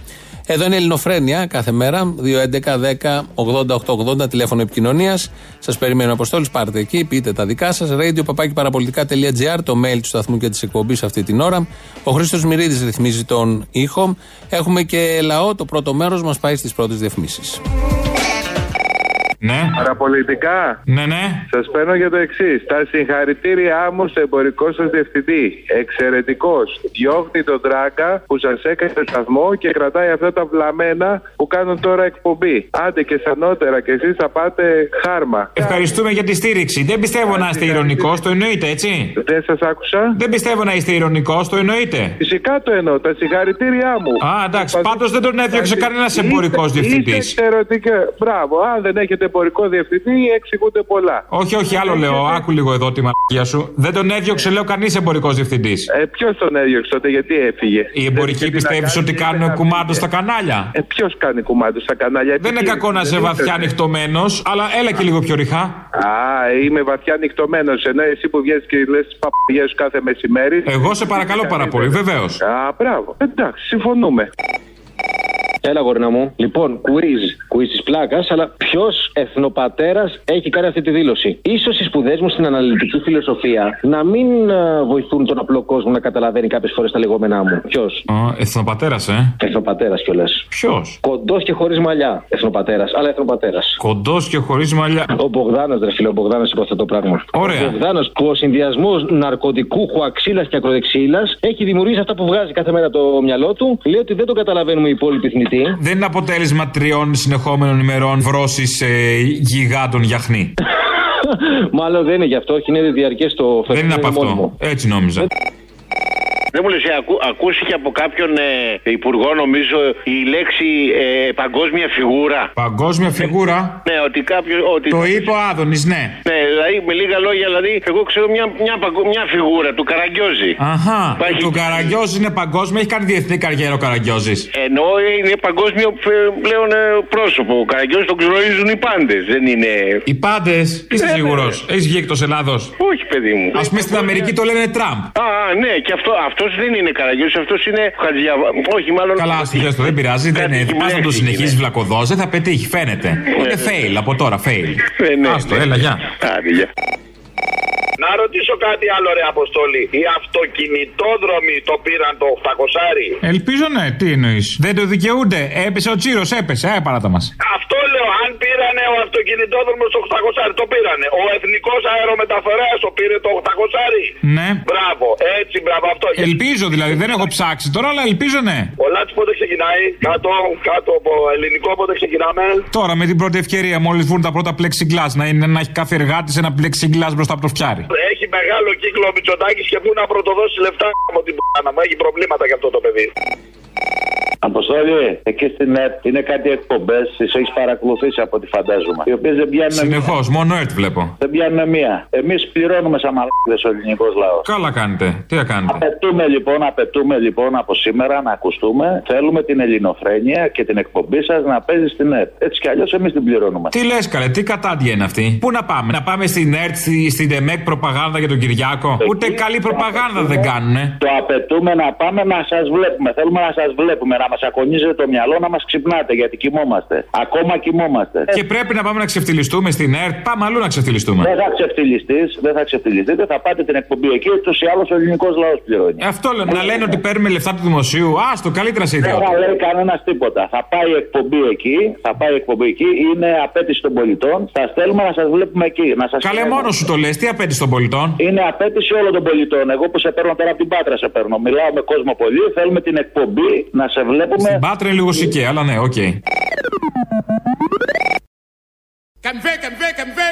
Speaker 7: Εδώ είναι η Ελληνοφρένεια κάθε μέρα. 2.11.10.80.880 τηλέφωνο επικοινωνίας. Σας περιμένω αποστόλης. Πάρτε εκεί, πείτε τα δικά σας. Radio παραπολιτικά.gr, το mail του σταθμού και της εκπομπής αυτή την ώρα. Ο Χρήστος Μυρίδης ρυθμίζει τον ήχο. Έχουμε και λαό. Το πρώτο μέρος μας πάει στις πρώτες διαφημίσεις.
Speaker 18: Ναι.
Speaker 19: Παραπολιτικά.
Speaker 18: Ναι, ναι.
Speaker 19: Σας παίρνω για το εξής. Τα συγχαρητήριά μου στο εμπορικό σας διευθυντή. Εξαιρετικός. Διώχνει τον Τράγκα που σας έκανε σταθμό και κρατάει αυτά τα βλαμμένα που κάνουν τώρα εκπομπή. Άντε και σανότερα και εσείς θα πάτε χάρμα.
Speaker 18: Ευχαριστούμε για τη στήριξη. Δεν πιστεύω να είστε ηρωνικός, το εννοείτε, έτσι;
Speaker 19: Δεν σας άκουσα.
Speaker 18: Δεν πιστεύω να είστε ηρωνικός, το εννοείτε;
Speaker 19: Φυσικά το εννοώ. Τα συγχαρητήριά μου.
Speaker 18: Α, εντάξει. Πάντως δεν τον έδιωξε κανένας εμπορικός διευθυντής.
Speaker 19: Εξαιρετικά. Μπράβο. Αν δεν έχετε εμπορικό διευθυντή εξηγούνται πολλά.
Speaker 18: Όχι, όχι, άλλο λέω. Άκου λίγο εδώ τη μαλακία σου. Δεν τον έδιωξε, λέω, κανείς εμπορικός διευθυντής.
Speaker 19: Ε, Ποιος τον έδιωξε τότε, γιατί έφυγε;
Speaker 18: Οι εμπορικοί πιστεύεις ότι κάνουν κουμάντο στα κανάλια;
Speaker 19: Ε, Ποιος κάνει κουμάντο στα κανάλια;
Speaker 18: Δεν είναι
Speaker 19: τι-
Speaker 18: κακό να
Speaker 19: δεν
Speaker 18: είσαι
Speaker 19: είναι
Speaker 18: βαθιά
Speaker 19: θέμα.
Speaker 18: ανοιχτωμένος, αλλά έλα και λίγο πιο ρηχά.
Speaker 19: Α, είμαι βαθιά ανοιχτωμένος. Ενώ εσύ που βγαίνει και λες τις παπαγιές σου κάθε μεσημέρι.
Speaker 18: Εγώ σε παρακαλώ πάρα πολύ, βεβαίως.
Speaker 19: Α, μπράβο. Εντάξει, συμφωνούμε.
Speaker 20: Έλα, γορνά μου. Λοιπόν, quiz. Quiz της πλάκας, αλλά ποιος εθνοπατέρας έχει κάνει αυτή τη δήλωση; σω οι σπουδές μου στην αναλυτική φιλοσοφία να μην ε, βοηθούν τον απλό κόσμο να καταλαβαίνει κάποιες φορές τα λεγόμενά μου. Ποιος;
Speaker 18: Εθνοπατέρας, ε.
Speaker 20: Εθνοπατέρας κιόλας.
Speaker 18: Ποιος;
Speaker 20: Κοντός και χωρίς μαλλιά. Εθνοπατέρας, αλλά εθνοπατέρας.
Speaker 18: Κοντός και χωρίς μαλλιά.
Speaker 20: Ο Μπογδάνος, ρε φίλε, ο Μπογδάνος είπε αυτό το πράγμα.
Speaker 18: Ωραία.
Speaker 20: Ο Μπογδάνος που ο συνδυασμός ναρκωτικού αξίλα και ακροδεξίλας έχει δημιουργήσει αυτά που βγάζει κάθε μέρα από το μυαλό του. Λέει ότι δεν το καταλαβαίνουμε οι υπόλοιποι θνητοί.
Speaker 18: Δεν είναι αποτέλεσμα τριών συνεχόμενων ημερών βρώση ε, γιγάντων γιαχνή.
Speaker 20: Μάλλον δεν είναι γι' αυτό, όχι είναι διαρκέ το
Speaker 18: Δεν είναι από αυτό. Έτσι νόμιζα.
Speaker 21: Δεν μου λες, ε, ακού, ακούστηκε από κάποιον ε, υπουργό, νομίζω, η λέξη ε, παγκόσμια φιγούρα;
Speaker 18: Παγκόσμια φιγούρα;
Speaker 21: Ναι, ότι κάποιο. Ότι...
Speaker 18: Το είπε ο Άδωνης, ναι.
Speaker 21: Ναι, δηλαδή με λίγα λόγια, δηλαδή, εγώ ξέρω μια, μια, παγκο- μια φιγούρα του Καραγκιόζη.
Speaker 18: Αχά.
Speaker 21: Υπάρχει-
Speaker 18: Το Καραγκιόζη είναι παγκόσμιο, έχει κάνει διεθνή καριέρα ο Καραγκιόζης.
Speaker 21: Εννοώ ε, είναι παγκόσμιο ε, πλέον ε, πρόσωπο. Ο Καραγκιόζης τον γνωρίζουν οι πάντες. Δεν είναι.
Speaker 18: Οι πάντες, είσαι
Speaker 21: Ε,
Speaker 18: σίγουρος; Έχεις βγει εκτός Ελλάδος;
Speaker 21: Όχι, παιδί μου.
Speaker 18: Α πούμε στην Αμερική το λένε Τραμπ.
Speaker 21: Α, α, ναι, και αυτό αυτός δεν είναι Καραγκιόζη, αυτός είναι Χατζιαβα. Όχι, μάλλον.
Speaker 18: Καλά, αστυχές το δεν πειράζει. Δεν είναι. Πας να το συνεχίσεις βλακοδό, δεν θα πετύχει, φαίνεται. Είναι fail από τώρα, fail. Άστο, έλα, γεια.
Speaker 21: Άντε, γεια.
Speaker 22: Να ρωτήσω κάτι άλλο, ρε Αποστόλη. Οι αυτοκινητόδρομοι το πήραν το 800.
Speaker 18: Ελπίζω ναι, τι εννοείς; Δεν το δικαιούνται. Έπεσε ο τσίρος, έπεσε. Ε, παράτα μας.
Speaker 22: Αυτό λέω, αν πήρανε ο αυτοκινητόδρομος το 800, το πήρανε. Ο εθνικός αερομεταφορέας το πήρε το 800.
Speaker 18: Ναι.
Speaker 22: Μπράβο, έτσι, μπράβο αυτό.
Speaker 18: Ελπίζω δηλαδή, δεν έχω ψάξει τώρα, αλλά ελπίζω ναι.
Speaker 22: Ο Λάτσι πότε ξεκινάει, κάτω, κάτω από ελληνικό πότε ξεκινάμε;
Speaker 18: Τώρα με την πρώτη ευκαιρία, μόλις βγουν τα πρώτα plexiglass, να, είναι, να έχει κάθε εργάτης ένα plexiglass μπροστά από το φτιάρι.
Speaker 22: Έχει μεγάλο κύκλο ο Μητσοτάκης και πού να πρωτοδώσει λεφτά από την π***να μου. Έχει προβλήματα για αυτό το παιδί.
Speaker 23: Αποστόλη, εκεί στην ΕΡΤ είναι κάτι εκπομπές, τις έχεις παρακολουθήσει από ό,τι φαντάζομαι. Οι οποίες δεν πιάνουν.
Speaker 18: Συνεχώς, μόνο ΕΡΤ βλέπω.
Speaker 23: Δεν πιάνουν μία. Εμείς πληρώνουμε σαν μαλάκιδε ο ελληνικός λαός.
Speaker 18: Καλά κάνετε. Τι θα κάνετε;
Speaker 23: Απαιτούμε λοιπόν, απαιτούμε λοιπόν από σήμερα να ακουστούμε. Θέλουμε την ελληνοφρένεια και την εκπομπή σας να παίζει στην ΕΡΤ. Έτσι κι αλλιώς εμείς την πληρώνουμε.
Speaker 18: Τι λες, καλέ, τι κατάντια είναι αυτή; Πού να πάμε, να πάμε στην ΕΡΤ, στη- στην ΤΕΜΕΚ προπαγάνδα για τον Κυριάκο; Ούτε καλή προπαγάνδα δεν κάνουνε.
Speaker 23: Το απαιτούμε να πάμε να σας βλέπουμε. Θέλουμε να σας βλέπουμε, να μας ακονίζετε το μυαλό, να μας ξυπνάτε γιατί κοιμόμαστε. Ακόμα κοιμόμαστε.
Speaker 18: Και πρέπει να πάμε να ξεφτυλιστούμε στην ΕΡΤ. Πάμε αλλού να ξεφτυλιστούμε.
Speaker 23: Δεν θα ξεφτυλιστείς, δεν θα ξεφτυλιστείτε, θα πάτε την εκπομπή εκεί, ούτως ή άλλως ο ελληνικός λαός πληρώνει.
Speaker 18: Ε, Αυτό λέω, να λένε ότι παίρνουμε λεφτά του δημοσίου. Άστο, καλύτερα σε
Speaker 23: Δεν
Speaker 18: ιδιότητα.
Speaker 23: θα λέει κανένας τίποτα. Θα πάει η εκπομπή εκεί, θα πάει η εκπομπή εκεί, είναι απέτηση των πολιτών. Θα στέλνουμε να σας βλέπουμε εκεί. Να σας
Speaker 18: Καλέ,
Speaker 23: στέλνουμε.
Speaker 18: μόνος σου το λες, τι απέτηση των πολιτών;
Speaker 23: Είναι απέτηση όλων των πολιτών. Εγώ που σε παίρνω τώρα από την Πάτρα σε παίρνω. Μιλάω με κόσμο πολύ. Θέλουμε την εκπομπή να σε βλέπουμε.
Speaker 18: Στην Πάτρα είναι λίγο σικέ, αλλά ναι, οκ.
Speaker 1: Κανβέ, κανβέ, κανβέ.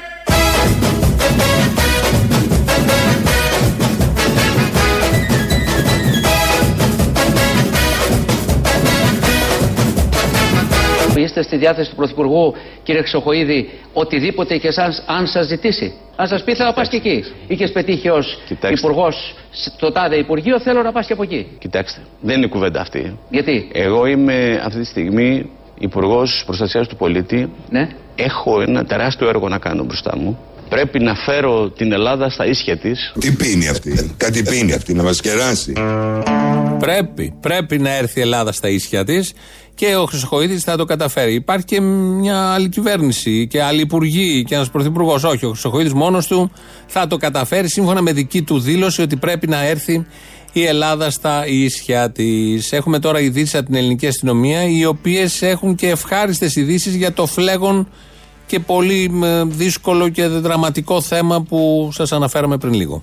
Speaker 6: Είστε στη διάθεση του Πρωθυπουργού, κύριε Χρυσοχοίδη, οτιδήποτε και εσάς, αν σας ζητήσει. Αν σας πει, θέλω να πας και εκεί. Είχες πετύχει ως υπουργός στο τάδε Υπουργείο, θέλω να πας και από εκεί.
Speaker 10: Κοιτάξτε, δεν είναι κουβέντα αυτή.
Speaker 6: Γιατί;
Speaker 10: Εγώ είμαι αυτή τη στιγμή υπουργός προστασίας του πολίτη.
Speaker 6: Ναι.
Speaker 10: Έχω ένα τεράστιο έργο να κάνω μπροστά μου. Πρέπει να φέρω την Ελλάδα στα ίσια της.
Speaker 11: Τι πίνει αυτή, κάτι πίνει αυτή, να μας κεράσει;
Speaker 7: Πρέπει, πρέπει να έρθει η Ελλάδα στα ίσια της και ο Χρυσοχοίδης θα το καταφέρει. Υπάρχει και μια άλλη κυβέρνηση και άλλοι υπουργοί και ένας πρωθυπουργός. Όχι, ο Χρυσοχοίδης μόνος του θα το καταφέρει σύμφωνα με δική του δήλωση ότι πρέπει να έρθει η Ελλάδα στα ίσια της. Έχουμε τώρα ειδήσεις από την ελληνική αστυνομία, οι οποίες έχουν και ευχάριστες ειδήσεις για το φλέγον και πολύ ε, δύσκολο και δραματικό θέμα που σας αναφέραμε πριν λίγο.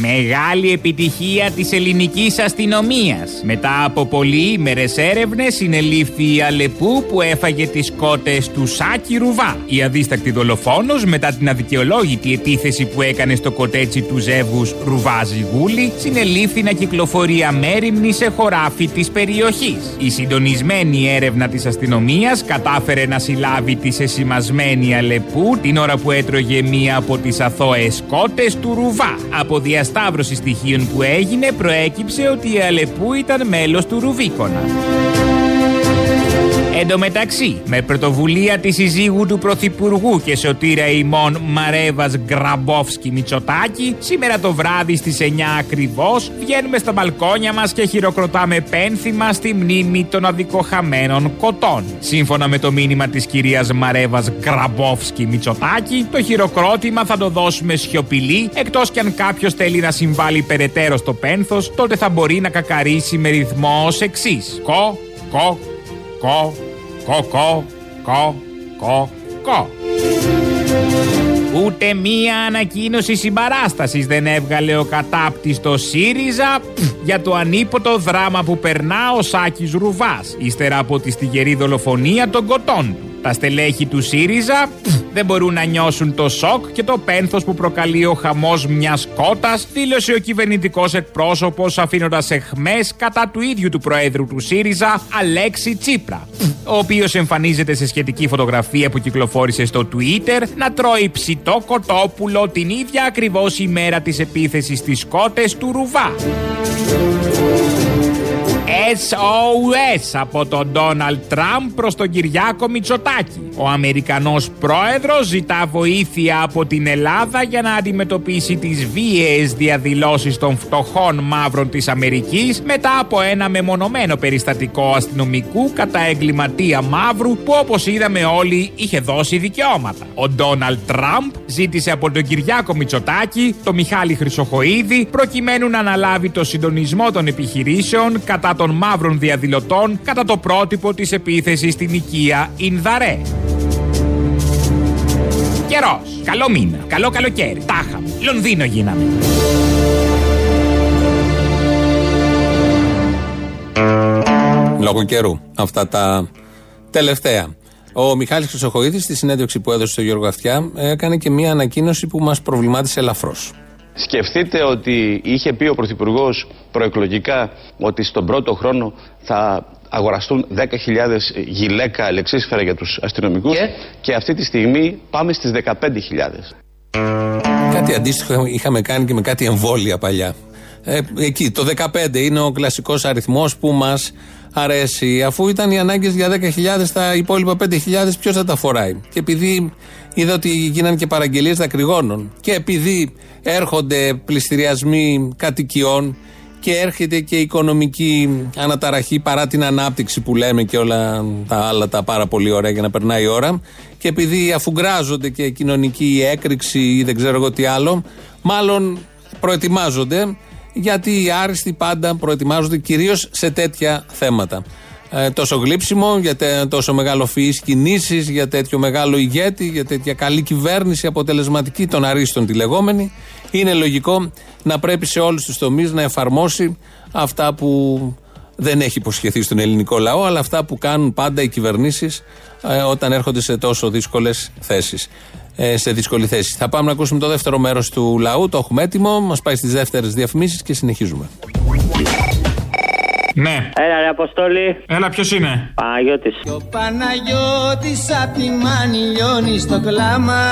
Speaker 24: Μεγάλη επιτυχία της ελληνικής αστυνομίας. Μετά από πολυήμερες έρευνες συνελήφθη η Αλεπού που έφαγε τις κότες του Σάκη Ρουβά. Η αδίστακτη δολοφόνος μετά την αδικαιολόγητη επίθεση που έκανε στο κοτέτσι του ζεύγους Ρουβά Ζιγούλη συνελήφθη να κυκλοφορεί αμέριμνη σε χωράφι της περιοχής. Η συντονισμένη έρευνα της αστυνομίας κατάφερε να συλλάβει τη σεσημασμένη Αλεπού την ώρα που έτρωγε μία από τις αθώες κότες του Ρουβά. Από διασταύρωση στοιχείων που έγινε προέκυψε ότι η Αλεπού ήταν μέλος του Ρουβίκονα. Εν τω μεταξύ, με πρωτοβουλία της συζύγου του Πρωθυπουργού και σωτήρα ημών Μαρέβας Γκραμπόφσκι Μητσοτάκη, σήμερα το βράδυ στις 9 ακριβώς βγαίνουμε στα μπαλκόνια μας και χειροκροτάμε πένθυμα στη μνήμη των αδικοχαμένων κοτών. Σύμφωνα με το μήνυμα της κυρίας Μαρέβας Γκραμπόφσκι Μητσοτάκη, το χειροκρότημα θα το δώσουμε σιωπηλή, εκτός κι αν κάποιος θέλει να συμβάλλει περαιτέρω στο πένθος, τότε θα μπορεί να κακαρίσει με ρυθμό ως εξής. Κο, κο, κο, κο, κο, κο, κο, κο. Ούτε μία ανακοίνωση συμπαράστασης δεν έβγαλε ο κατάπτυστο ΣΥΡΙΖΑ πφ, για το ανίποτο δράμα που περνά ο Σάκης Ρουβάς ύστερα από τη στιγερή δολοφονία των κοτών του. Τα στελέχη του ΣΥΡΙΖΑ πφ, δεν μπορούν να νιώσουν το σοκ και το πένθος που προκαλεί ο χαμός μιας κότας, δήλωσε ο κυβερνητικός εκπρόσωπος αφήνοντας εχμές κατά του ίδιου του Προέδρου του ΣΥΡΙΖΑ, Αλέξη Τσίπρα, ο οποίος εμφανίζεται σε σχετική φωτογραφία που κυκλοφόρησε στο Twitter να τρώει ψητό κοτόπουλο την ίδια ακριβώς ημέρα της επίθεσης στις κότες του Ρουβά. SOS από τον Ντόναλτ Τραμπ προς τον Κυριάκο Μητσοτάκη. Ο Αμερικανός πρόεδρος ζητά βοήθεια από την Ελλάδα για να αντιμετωπίσει τις βίαιες διαδηλώσεις των φτωχών μαύρων της Αμερικής μετά από ένα μεμονωμένο περιστατικό αστυνομικού κατά εγκληματία μαύρου που όπως είδαμε όλοι είχε δώσει δικαιώματα. Ο Ντόναλτ Τραμπ ζήτησε από τον Κυριάκο Μητσοτάκη, τον Μιχάλη Χρυσοχοίδη προκειμένου να αναλάβει το συντονισμό των επιχειρήσεων κατά των μαύρων διαδηλωτών κατά το πρότυπο της επίθεσης στην οικία Ινδαρέ. Καιρός. Καλό μήνα. Καλό καλοκαίρι. Τάχα. Λονδίνο γίναμε.
Speaker 7: Λόγω καιρού. Αυτά τα τελευταία. Ο Μιχάλης Χρυσοχοίδης στη συνέντευξη που έδωσε στο Γιώργο Αυτιά έκανε και μία ανακοίνωση που μας προβλημάτισε ελαφρώς.
Speaker 10: Σκεφτείτε ότι είχε πει ο Πρωθυπουργός προεκλογικά ότι στον πρώτο χρόνο θα αγοραστούν 10.000 γυλαίκα αλεξίσφαιρα για τους αστυνομικούς και, αυτή τη στιγμή πάμε στις 15.000.
Speaker 7: Κάτι αντίστοιχο είχαμε κάνει και με κάτι εμβόλια παλιά. Ε, εκεί το 15 είναι ο κλασικός αριθμός που μας αρέσει. Αφού ήταν οι ανάγκες για 10.000, τα υπόλοιπα 5.000 ποιος θα τα φοράει; Και επειδή είδα ότι γίνανε και παραγγελίες δακρυγόνων και επειδή έρχονται πληστηριασμοί κατοικιών και έρχεται και οικονομική αναταραχή παρά την ανάπτυξη που λέμε και όλα τα άλλα τα πάρα πολύ ωραία για να περνάει η ώρα και επειδή αφουγκράζονται και κοινωνική έκρηξη ή δεν ξέρω εγώ τι άλλο μάλλον προετοιμάζονται γιατί οι άριστοι πάντα προετοιμάζονται κυρίως σε τέτοια θέματα. Ε, τόσο γλύψιμο, για τε- τόσο μεγαλοφυείς κινήσεις, για τέτοιο μεγάλο ηγέτη, για τέτοια καλή κυβέρνηση αποτελεσματική των αρίστων τη λεγόμενη. Είναι λογικό να πρέπει σε όλους τους τομείς να εφαρμόσει αυτά που δεν έχει υποσχεθεί στον ελληνικό λαό, αλλά αυτά που κάνουν πάντα οι κυβερνήσεις ε, όταν έρχονται σε τόσο δύσκολες θέσεις. Ε, σε δύσκολη θέση. Θα πάμε να ακούσουμε το δεύτερο μέρος του λαού, το έχουμε έτοιμο, μας πάει στις δεύτερες διαφημίσεις και συνεχίζουμε.
Speaker 18: Ναι.
Speaker 25: Έλα ρε Αποστόλη.
Speaker 18: Έλα, ποιος είναι;
Speaker 25: Παναγιώτης.
Speaker 1: Ο Παναγιώτης απ' τη μάνη λιώνει στο κλάμα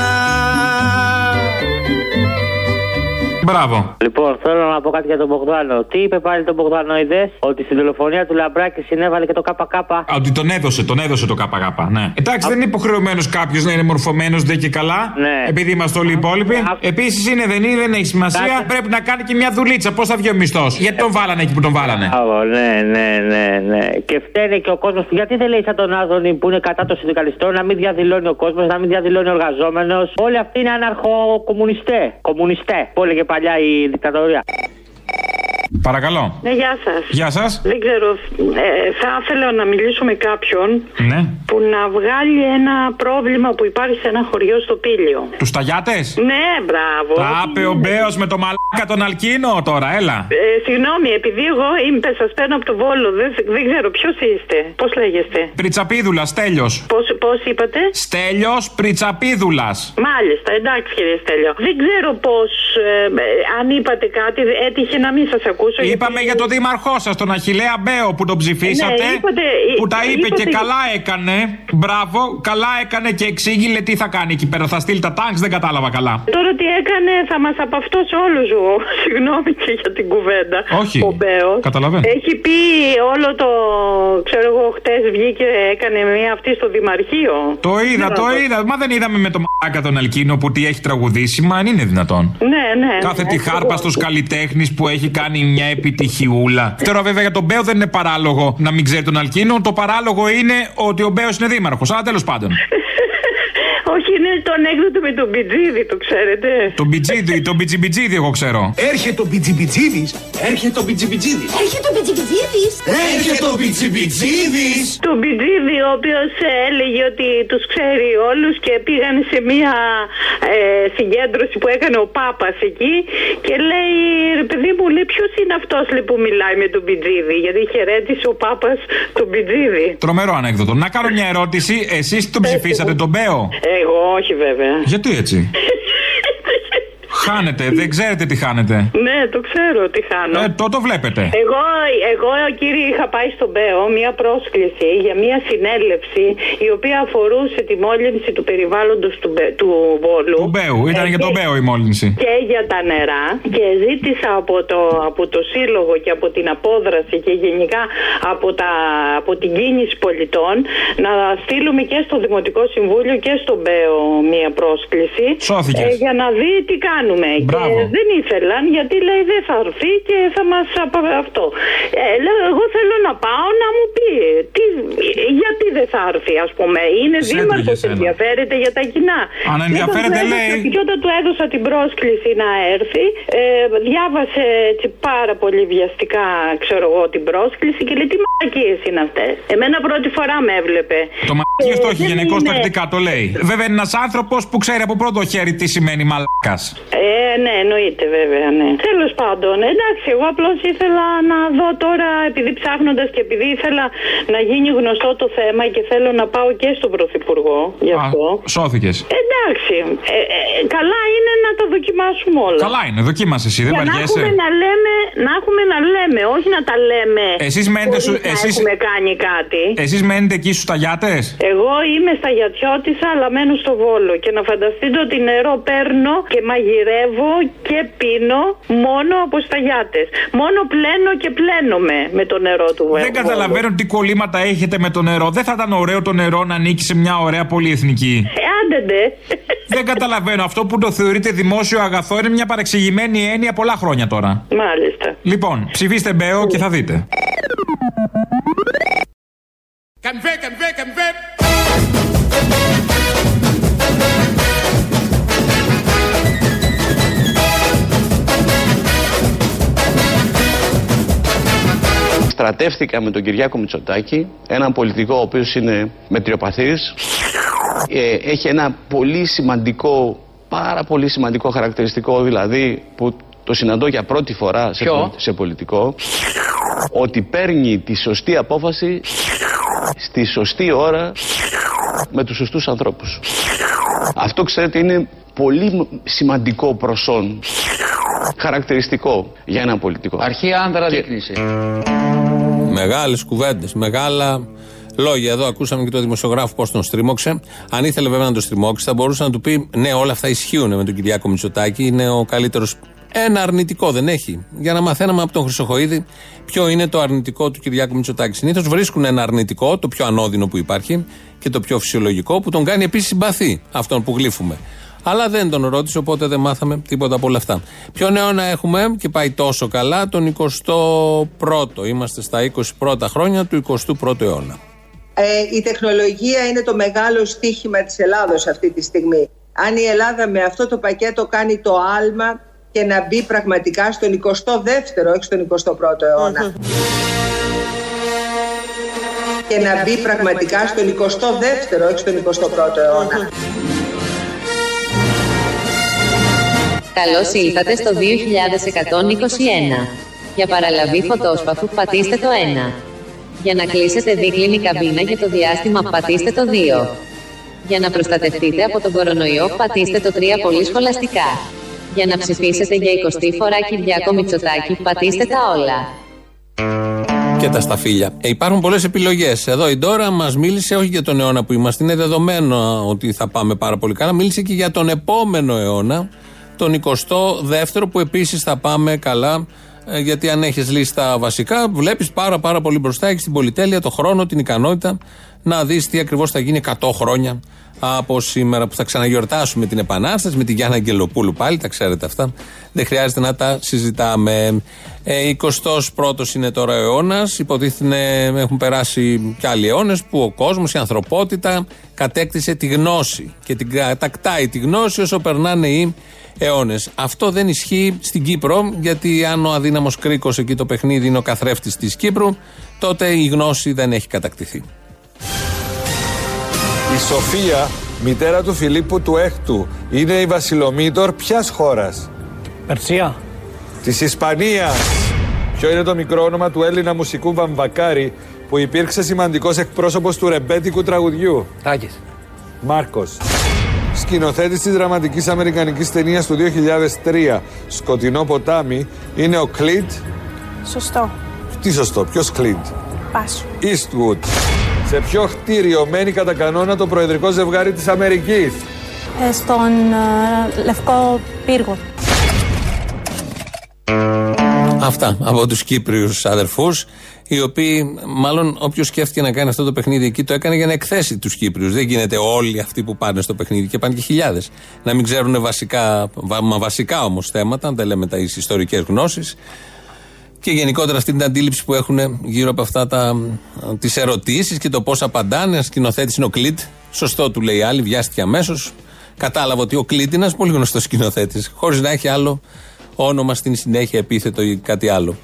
Speaker 18: Μπράβο.
Speaker 25: Λοιπόν, θέλω να πω κάτι για τον Μπογδάνο. Τι είπε πάλι τον Μπογδάνο, είδε, ότι στην δολοφονία του Λαμπράκη συνέβαλε και το ΚΚ.
Speaker 18: Α, Ότι τον έδωσε, τον έδωσε το ΚΚ. Ναι. Εντάξει, δεν είναι υποχρεωμένος κάποιος να είναι μορφωμένος δεν και καλά.
Speaker 25: Ναι.
Speaker 18: Επειδή είμαστε όλοι οι υπόλοιποι. Επίσης είναι, δεν είναι, δεν έχει σημασία. Πρέπει να κάνει και μια δουλίτσα. Πώς θα βγει ο μισθός; Γιατί τον βάλανε εκεί που τον βάλανε;
Speaker 25: Μπράβο, ναι, ναι, ναι, ναι. Και φταίνε και ο κόσμος. Γιατί δεν λέει σαν τον Άδωνη που είναι κατά των συνδικαλιστών να μην διαδηλώνει ο κόσμος, να μην διαδηλώνει ο εργαζόμενος. Όλοι αυτοί είναι αναρχοκομμουνιστέ. Κομμουνιστέ, που έλεγε παλιά η δικτατορία.
Speaker 18: Παρακαλώ.
Speaker 26: Ναι, γεια σας.
Speaker 18: Γεια σας.
Speaker 26: Δεν ξέρω, ε, θα ήθελα να μιλήσω με κάποιον
Speaker 18: Ναι.
Speaker 26: που να βγάλει ένα πρόβλημα που υπάρχει σε ένα χωριό στο Πήλιο.
Speaker 18: Τους ταγιάτες;
Speaker 26: Ναι, μπράβο.
Speaker 18: Τα άπε ο Μπέος με το μαλάκα τον Αλκίνο τώρα, έλα.
Speaker 26: Ε, συγγνώμη, επειδή εγώ είμαι, σας παίρνω από το Βόλο, δεν, δεν ξέρω ποιος είστε. Πώς λέγεστε;
Speaker 18: Πριτσαπίδουλας, τέλειο.
Speaker 26: Πώς, πώς είπατε;
Speaker 18: Στέλιος Πριτσαπίδουλας.
Speaker 26: Μάλιστα, εντάξει κύριε Στέλιο. Δεν ξέρω πώς, αν είπατε κάτι, έτυχε να μην σας ακούσω.
Speaker 18: Είπαμε για τον δήμαρχό σας, τον Αχηλέα Μπέο που τον ψηφίσατε.
Speaker 26: Ναι, είπατε-
Speaker 18: που τα είπε
Speaker 26: είπατε-
Speaker 18: και καλά έκανε. Μπράβο, καλά έκανε και εξήγηλε τι θα κάνει εκεί πέρα. Θα στείλει τα τάγκς, δεν κατάλαβα καλά.
Speaker 26: Τώρα τι έκανε, θα μας απαυτώσει όλους. Συγγνώμη και για την κουβέντα.
Speaker 18: Όχι.
Speaker 26: Ο Μπέος.
Speaker 18: Καταλαβαίνω.
Speaker 26: Έχει πει όλο το. ξέρω εγώ, χτες βγήκε, έκανε μία αυτή στο Δημαρχείο.
Speaker 18: Το είδα,
Speaker 26: Ναι,
Speaker 18: το είδα. Μα δεν είδαμε με το μαλάκα τον Αλκίνο που τι έχει τραγουδήσει. Μα αν είναι δυνατόν.
Speaker 26: Ναι, ναι.
Speaker 18: Κάθε
Speaker 26: ναι,
Speaker 18: τη χάρπα
Speaker 26: εγώ-
Speaker 18: στους καλλιτέχνη που έχει κάνει μια επιτυχιούλα. Τώρα, βέβαια, για τον Μπέο δεν είναι παράλογο να μην ξέρει τον Αλκίνο. Το παράλογο είναι ότι ο Μπέος είναι δήμαρχος. Αλλά τέλος πάντων.
Speaker 26: Όχι, είναι το ανέκδοτο με τον Μπιτζίδη, το ξέρετε.
Speaker 18: τον Μπιτζίδη, τον Μπιτζιμπιτζίδη, εγώ ξέρω.
Speaker 1: Έρχεται ο Μπιτζιμπιτζίδης. Έρχεται ο Μπιτζιμπιτζίδης.
Speaker 27: Έρχεται ο Μπιτζιμπιτζίδης.
Speaker 1: Έρχεται ο Μπιτζιμπιτζίδης.
Speaker 26: Του Μπιτζίδη, ο οποίος έλεγε ότι τους ξέρει όλους και πήγαν σε μία ε, συγκέντρωση που έκανε ο Πάπας εκεί και λέει, ρε παιδί μου, λέει, ποιος είναι αυτός που μιλάει με τον Μπιτζίδη, γιατί χαιρέτησε ο Πάπας τον Μπιτζίδη.
Speaker 18: Τρομερό ανέκδοτο. Να κάνω μια ερώτηση. Εσείς τον ψηφίσατε τον Μπέο;
Speaker 26: Εγώ όχι βέβαια.
Speaker 18: Γιατί έτσι; Χάνετε, δεν ξέρετε τι χάνετε.
Speaker 26: Ναι, το ξέρω τι χάνω.
Speaker 18: Ε, το το βλέπετε.
Speaker 26: Εγώ, εγώ κύριε, είχα πάει στον ΠΕΟ μια πρόσκληση για μια συνέλευση η οποία αφορούσε τη μόλυνση του περιβάλλοντος του, Μπε- του Βόλου.
Speaker 18: Του Μπέου, ήταν
Speaker 26: Ε,
Speaker 18: για τον
Speaker 26: και-
Speaker 18: Μπέο η μόλυνση.
Speaker 26: και για τα νερά και ζήτησα από το, από το Σύλλογο και από την απόδραση και γενικά από, τα, από την κίνηση πολιτών να στείλουμε και στο Δημοτικό Συμβούλιο και στον ΠΕΟ μία πρόσκληση
Speaker 18: Σώθηκες.
Speaker 26: για να δει τι κάνουμε.
Speaker 18: Μπράβο.
Speaker 26: Και δεν ήθελαν γιατί λέει δεν θα έρθει και θα μας απα- αυτό. Ε, λέω, εγώ θέλω να πάω να μου πει τι, γιατί δεν θα έρθει ας πούμε. Είναι
Speaker 18: Σε
Speaker 26: δήμαρχος,
Speaker 18: έτρωγε εσένα.
Speaker 26: ενδιαφέρεται για τα κοινά.
Speaker 18: Αν
Speaker 26: Και
Speaker 18: ενδιαφέρεται,
Speaker 26: όταν του
Speaker 18: λέει.
Speaker 26: έδωσα- Και όταν του έδωσα την πρόσκληση να έρθει, ε, διάβασε έτσι πάρα πολύ βιαστικά, ξέρω εγώ, την πρόσκληση και λέει τι μαλακίες είναι αυτές; Εμένα πρώτη φορά με έβλεπε.
Speaker 18: Το μαλακίες το έχει
Speaker 26: δεν
Speaker 18: γενικώ
Speaker 26: είναι-
Speaker 18: τακτικά, το λέει. Βέβαια είναι ένας άνθρωπος που ξέρει από πρώτο χέρι τι σημαίνει μαλάκα.
Speaker 26: Ε, ναι, εννοείται βέβαια, ναι. Τέλος πάντων, εντάξει, εγώ απλώς ήθελα να δω τώρα, επειδή ψάχνοντας και επειδή ήθελα να γίνει γνωστό το θέμα και θέλω να πάω και στον Πρωθυπουργό γι' αυτό.
Speaker 18: Σώθηκες.
Speaker 26: Εντάξει, ε, ε, καλά είναι να τα δοκιμάσουμε όλα.
Speaker 18: Καλά είναι, δοκίμασες εσύ, δεν
Speaker 26: Για να
Speaker 18: βαριέσαι;
Speaker 26: έχουμε να λέμε, να έχουμε να λέμε, όχι να τα λέμε.
Speaker 18: Εσείς μένετε
Speaker 26: χωρίς
Speaker 18: σου-
Speaker 26: να
Speaker 18: εσείς-
Speaker 26: έχουμε κάνει κάτι.
Speaker 18: Εσείς μένετε εκεί στους ταγιάτες;
Speaker 26: Εγώ είμαι στα Γιατιώτησα, αλλά μένω στο Βόλο. Και να φανταστείτε ότι νερό παίρνω και μαγειρεύω και πίνω μόνο από σταγιάτες. Μόνο πλένω και πλένομαι με το νερό του Βόλου.
Speaker 18: Δεν καταλαβαίνω τι κολλήματα έχετε με το νερό. Δεν θα ήταν ωραίο το νερό να ανήκει σε μια ωραία πολυεθνική.
Speaker 26: Ε, άντε ντε.
Speaker 18: Δεν καταλαβαίνω. Αυτό που το θεωρείτε δημόσιο αγαθό είναι μια παρεξηγημένη έννοια πολλά χρόνια τώρα.
Speaker 26: Μάλιστα.
Speaker 18: Λοιπόν, ψηφίστε Μπέο και θα δείτε.
Speaker 1: Καμβέ, καμβέ, καμβέ.
Speaker 10: Στρατεύτηκα με τον Κυριάκο Μητσοτάκη, έναν πολιτικό ο οποίος είναι μετριοπαθής, ε, έχει ένα πολύ σημαντικό, πάρα πολύ σημαντικό χαρακτηριστικό δηλαδή που το συναντώ για πρώτη φορά σε,
Speaker 6: Ποιο;
Speaker 10: πολ- σε πολιτικό, ότι παίρνει τη σωστή απόφαση στη σωστή ώρα με τους σωστούς ανθρώπους. Αυτό ξέρετε είναι πολύ σημαντικό προσόν, χαρακτηριστικό για έναν πολιτικό.
Speaker 6: Αρχαία άνδρα δείκνυση.
Speaker 7: Μεγάλες κουβέντες, μεγάλα λόγια. Εδώ ακούσαμε και το δημοσιογράφο πώς τον στρίμωξε. Αν ήθελε βέβαια να τον στριμώξει, θα μπορούσε να του πει: Ναι, όλα αυτά ισχύουν με τον Κυριάκο Μητσοτάκη. Είναι ο καλύτερος. Ένα αρνητικό δεν έχει. Για να μαθαίναμε από τον Χρυσοχοίδη ποιο είναι το αρνητικό του Κυριάκου Μητσοτάκη. Συνήθως βρίσκουν ένα αρνητικό, το πιο ανώδυνο που υπάρχει και το πιο φυσιολογικό, που τον κάνει επίσης συμπαθή αυτόν που γλύφουμε. Αλλά δεν τον ρώτησε, οπότε δεν μάθαμε τίποτα από όλα αυτά. Ποιο νέο να έχουμε και πάει τόσο καλά τον 21ο. Είμαστε στα 21 χρόνια του 21ου αιώνα.
Speaker 4: Ε, η τεχνολογία είναι το μεγάλο στίχημα της Ελλάδος αυτή τη στιγμή. Αν η Ελλάδα με αυτό το πακέτο κάνει το άλμα και να μπει πραγματικά στον 22ο, όχι στον 21ο αιώνα. Και να μπει πραγματικά στον 22ο, όχι στον 21ο αιώνα.
Speaker 27: Καλώς ήλθατε στο 2121. Για παραλαβή φωτόσπαθου πατήστε το 1. Για να κλείσετε δίκλινη καμπίνα για το διάστημα πατήστε το 2. Για να προστατευτείτε από τον κορονοϊό πατήστε το 3 πολύ σχολαστικά. Για να ψηφίσετε για 20η φορά Κυριάκο Μητσοτάκη πατήστε τα όλα.
Speaker 7: Και τα σταφύλια. Ε, υπάρχουν πολλές επιλογές. Εδώ η Ντόρα μας μίλησε όχι για τον αιώνα που είμαστε. Είναι δεδομένο ότι θα πάμε πάρα πολύ καλά. Μίλησε και για τον επόμενο αιώνα, τον 22ο, που επίσης θα πάμε καλά. Ε, γιατί αν έχεις λύσει τα βασικά, βλέπεις πάρα, πάρα πολύ μπροστά. Έχεις την πολυτέλεια, το χρόνο, την ικανότητα να δεις τι ακριβώς θα γίνει 100 χρόνια από σήμερα που θα ξαναγιορτάσουμε την Επανάσταση με τη Γιάννα Αγγελοπούλου πάλι, τα ξέρετε αυτά. Δεν χρειάζεται να τα συζητάμε. Ε, 21ο είναι τώρα ο αιώνας. Υποτίθεται έχουν περάσει κι άλλοι αιώνες που ο κόσμος, η ανθρωπότητα κατέκτησε τη γνώση και την κατακτάει τη γνώση όσο περνάνε οι αιώνες. Αυτό δεν ισχύει στην Κύπρο, γιατί αν ο αδύναμος κρίκος εκεί το παιχνίδι είναι ο καθρέφτης της Κύπρου, τότε η γνώση δεν έχει κατακτηθεί.
Speaker 28: Η Σοφία, μητέρα του Φιλίππου του Έκτου, είναι η βασιλομήτωρ ποιας χώρας;
Speaker 29: Περσία.
Speaker 28: Της Ισπανίας. Ποιο είναι το μικρό όνομα του Έλληνα μουσικού Βαμβακάρη που υπήρξε σημαντικός εκπρόσωπος του ρεμπέτικου τραγουδιού;
Speaker 29: Τάκης.
Speaker 28: Μάρκος. Σκηνοθέτης της δραματικής αμερικανικής ταινίας του 2003, Σκοτεινό ποτάμι, είναι ο Κλίντ.
Speaker 30: Σωστό.
Speaker 28: Τι σωστό, ποιος Κλίντ;
Speaker 30: Πάσου.
Speaker 28: Eastwood. Σε ποιο κτίριο μένει κατά κανόνα το προεδρικό ζευγάρι της Αμερικής;
Speaker 30: Ε, στον ε, Λευκό Πύργο.
Speaker 7: Αυτά από τους Κύπριους αδερφούς, οι οποίοι, μάλλον όποιος σκέφτηκε να κάνει αυτό το παιχνίδι εκεί, το έκανε για να εκθέσει τους Κύπριους. Δεν γίνεται όλοι αυτοί που πάνε στο παιχνίδι και πάνε και χιλιάδες. Να μην ξέρουν βασικά, μα βασικά όμως θέματα, αν δεν λέμε τα ιστορικές γνώσεις. Και γενικότερα αυτή την αντίληψη που έχουν γύρω από αυτά τις ερωτήσεις και το πώς απαντάνε. Σκηνοθέτης είναι ο Κλίτ. Σωστό του λέει άλλη, βιάστηκε αμέσως. Κατάλαβε ότι ο Κλίτ είναι ένας πολύ γνωστός σκηνοθέτης, χωρίς να έχει άλλο όνομα στην συνέχεια, επίθετο ή κάτι άλλο.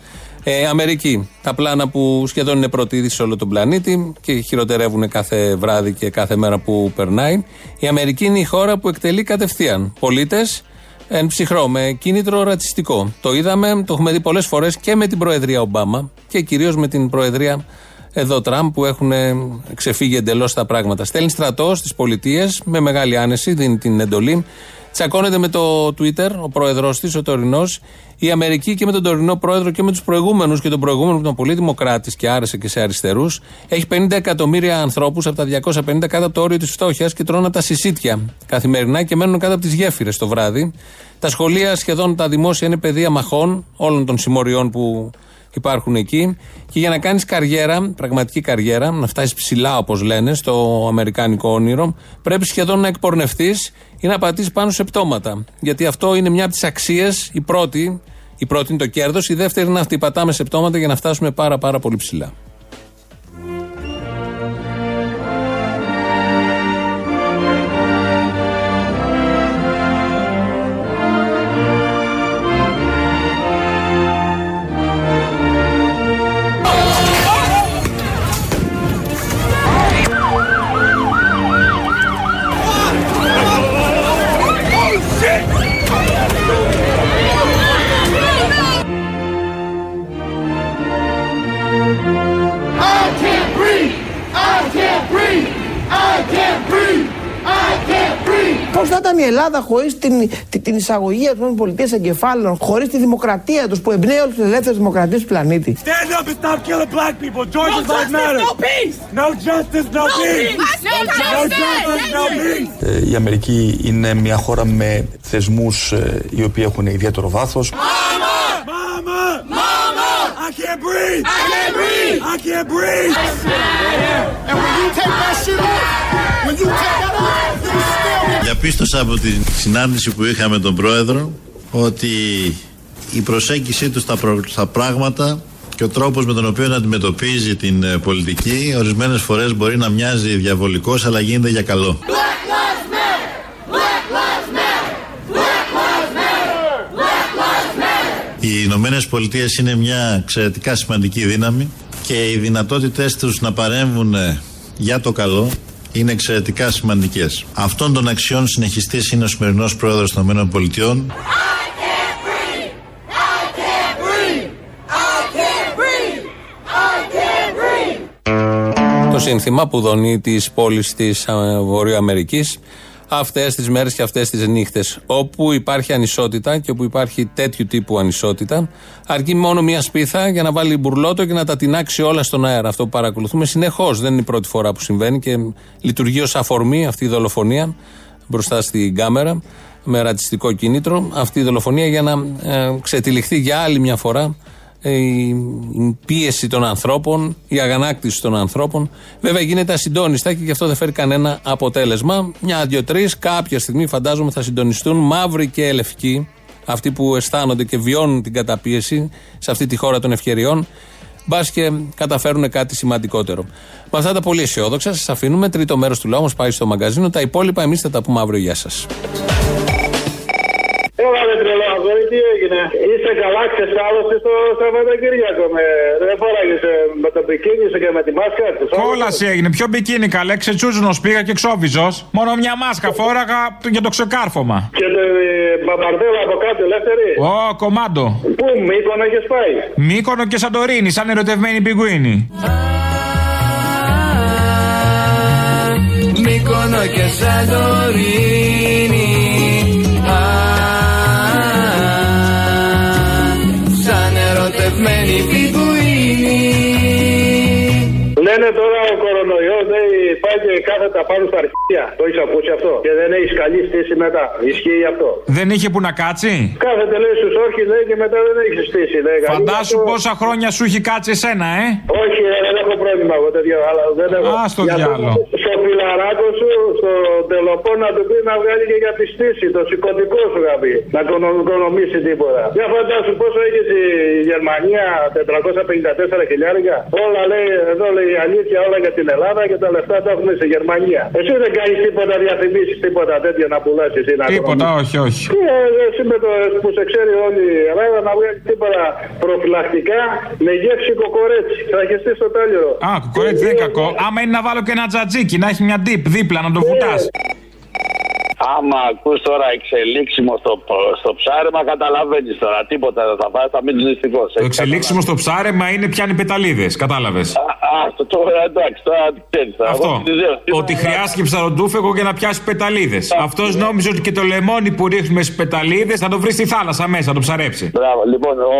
Speaker 7: Ε, Αμερική. Τα πλάνα που σχεδόν είναι πρώτη είδηση σε όλο τον πλανήτη και χειροτερεύουν κάθε βράδυ και κάθε μέρα που περνάει. Η Αμερική είναι η χώρα που εκτελεί κατευθείαν πολίτες εν ψυχρό, με κίνητρο ρατσιστικό. Το είδαμε, το έχουμε δει πολλές φορές και με την Προεδρία Ομπάμα και κυρίως με την Προεδρία εδώ Τραμπ που έχουν ξεφύγει εντελώς τα πράγματα. Στέλνει στρατό στις πολιτείες με μεγάλη άνεση, δίνει την εντολή. Τσακώνεται με το Twitter ο πρόεδρός της, ο τωρινός, η Αμερική και με τον τωρινό πρόεδρο και με τους προηγούμενους και τον προηγούμενο που ήταν πολύ δημοκράτης και άρεσε και σε αριστερούς. Έχει 50 εκατομμύρια ανθρώπους από τα 250 κάτω από το όριο της φτώχειας και τρώνε από τα συσίτια καθημερινά και μένουν κάτω από τις γέφυρες το βράδυ. Τα σχολεία σχεδόν τα δημόσια είναι παιδεία μαχών όλων των συμμοριών που υπάρχουν εκεί. Και για να κάνεις καριέρα, πραγματική καριέρα, να φτάσεις ψηλά όπως λένε στο αμερικάνικο όνειρο, πρέπει σχεδόν να εκπορνευτείς ή να πατήσεις πάνω σε πτώματα. Γιατί αυτό είναι μια από τις αξίες, η πρώτη. Η πρώτη είναι το κέρδος, η δεύτερη είναι αυτή. Πατάμε σε πτώματα για να φτάσουμε πάρα πάρα πολύ ψηλά.
Speaker 31: Ήταν η Ελλάδα χωρί την, την, την εισαγωγή των πολιτεία εγκεφάλων, χωρί τη δημοκρατία του που εμπνέει όλε τι ελεύθερε δημοκρατίε του πλανήτη.
Speaker 1: Stand up and stop killing black people! Georgia's lives matter! No peace! No justice, no peace! No justice, no peace!
Speaker 17: Ε, Η Αμερική είναι μια χώρα με θεσμούς ε, οι οποίοι έχουν ιδιαίτερο βάθος.
Speaker 1: Mama! Mama! Mama! I can't breathe! I can't breathe! I can't breathe! And when you take that shit off, when you take that off, you still
Speaker 32: Διαπίστωσα από την συνάντηση που είχαμε τον πρόεδρο ότι η προσέγγιση του στα, προ- στα πράγματα και ο τρόπος με τον οποίο αντιμετωπίζει την ε, πολιτική ορισμένες φορές μπορεί να μοιάζει διαβολικός αλλά γίνεται για καλό.
Speaker 1: Black lives matter! Black lives matter! Black lives matter! Black
Speaker 32: Οι Ηνωμένε Πολιτείε είναι μια εξαιρετικά σημαντική δύναμη και οι δυνατότητες τους να παρέμβουν για το καλό είναι εξαιρετικά σημαντικές. Αυτών των αξιών συνεχιστής είναι ο σημερινός πρόεδρος των ΗΠΑ.
Speaker 7: Το σύνθημα που δονεί τη πόλη της Βορειοαμερικής αυτές τις μέρες και αυτές τις νύχτες. Όπου υπάρχει ανισότητα και όπου υπάρχει τέτοιου τύπου ανισότητα, αρκεί μόνο μία σπίθα για να βάλει μπουρλότο και να τα τεινάξει όλα στον αέρα. Αυτό που παρακολουθούμε συνεχώς. Δεν είναι η πρώτη φορά που συμβαίνει και λειτουργεί ως αφορμή αυτή η δολοφονία μπροστά στην κάμερα με ρατσιστικό κίνητρο. Αυτή η δολοφονία για να ε, ξετυλιχθεί για άλλη μια φορά ε, η πίεση των ανθρώπων, η αγανάκτηση των ανθρώπων. Βέβαια γίνεται ασυντόνιστα και γι' αυτό δεν φέρει κανένα αποτέλεσμα. Μια, δύο, τρεις, κάποια στιγμή φαντάζομαι θα συντονιστούν μαύροι και λευκοί, αυτοί που αισθάνονται και βιώνουν την καταπίεση σε αυτή τη χώρα των ευκαιριών. Μπας και καταφέρουν κάτι σημαντικότερο. Με αυτά τα πολύ αισιόδοξα, σας αφήνουμε. Τρίτο μέρος του λόγου πάει στο μαγκαζίνο. Τα υπόλοιπα εμείς θα τα πούμε αύριο. Γεια σας.
Speaker 22: Έλα ρε τρελό, αγόρι, τι έγινε; Είσαι καλά, ξεσάλωσε το Σαββατοκύριακο. Με... Δεν φοράγες ε, με το μπικίνι σου και με τη μάσκα του.
Speaker 18: Κόλαση έγινε. Ποιο μπικίνι καλέ, ξετσούζουνος πήγα και ξόβιζος. Μόνο μια μάσκα φόραγα για το ξεκάρφωμα.
Speaker 22: Και το ε, μπαμπαρδέλα από κάτω, ελεύθερη;
Speaker 18: Ω, κομμάντο.
Speaker 22: Πού, Μύκονο έχεις πάει;
Speaker 18: Μύκονο και Σαντορίνη, σαν ερωτευμένη πιγκουίνη.
Speaker 1: Μύκονο και Σαντορίνη
Speaker 22: Λένε τώρα ο κορονοϊός λέει πάει και κάθεται πάνω στα αρχεία. Το έχεις ακούσει αυτό; Και δεν έχεις καλή στήση μετά. Ισχύει αυτό.
Speaker 18: Δεν είχε που να κάτσει;
Speaker 22: Κάθεται λέει στους όρχε λέει και μετά δεν έχεις στήση. Λέει,
Speaker 18: Φαντάσου πόσα χρόνια σου έχει κάτσει εσένα, ε;
Speaker 22: Όχι, ε, δεν έχω πρόβλημα εγώ τέτοιο. Αλλά δεν έχω.
Speaker 18: Α, στο
Speaker 22: Για
Speaker 18: διάλο.
Speaker 22: Στο φιλαράκο σου, στο τελοπό να του πει να βγάλει και για τη στήση. Το σηκωτικό σου να πει. Να οικονο- οικονομήσει τίποτα. Για φαντάσου πόσο έχει η Γερμανία 454 χιλιάρια. Όλα λέει, εδώ λέει η αλήθεια όλα για την Ελλάδα και τα λεφτά τα έχουμε στη Γερμανία. Εσύ δεν κάνεις τίποτα διαφημίσει, τίποτα τέτοια να πουλάς εσύ να
Speaker 18: Τίποτα,
Speaker 22: οικονομήσεις.
Speaker 18: όχι, όχι.
Speaker 22: Τι, ε, εσύ με το που σε ξέρει όλη η Ελλάδα να βγάλει τίποτα προφυλακτικά με γεύση κοκορέτσι. Θα χεστείς στο τέλειο.
Speaker 18: Α, κοκορέτσι δεν είναι κακό. Άμα είναι να βάλω και ένα τζατζίκι, να έχει μια ντύπ δίπλα, να το βουτάς.
Speaker 33: Άμα ακούς τώρα εξελίξιμο στο, στο ψάρεμα, καταλαβαίνεις τώρα. Τίποτα δεν θα πάει, θα μείνεις νηστικό.
Speaker 18: Το εξελίξιμο στο ψάρεμα είναι πιάνει πεταλίδες, κατάλαβες.
Speaker 33: Α, το τώρα εντάξει, τώρα ξέρεις.
Speaker 18: Αυτό. Ότι χρειάστηκε ψαροντούφεκο για να πιάσει πεταλίδες. Αυτός νόμιζε ότι και το λεμόνι που ρίχνουμε στις πεταλίδες θα το βρει στη θάλασσα μέσα, θα το ψαρέψει.
Speaker 33: Μπράβο, λοιπόν, ο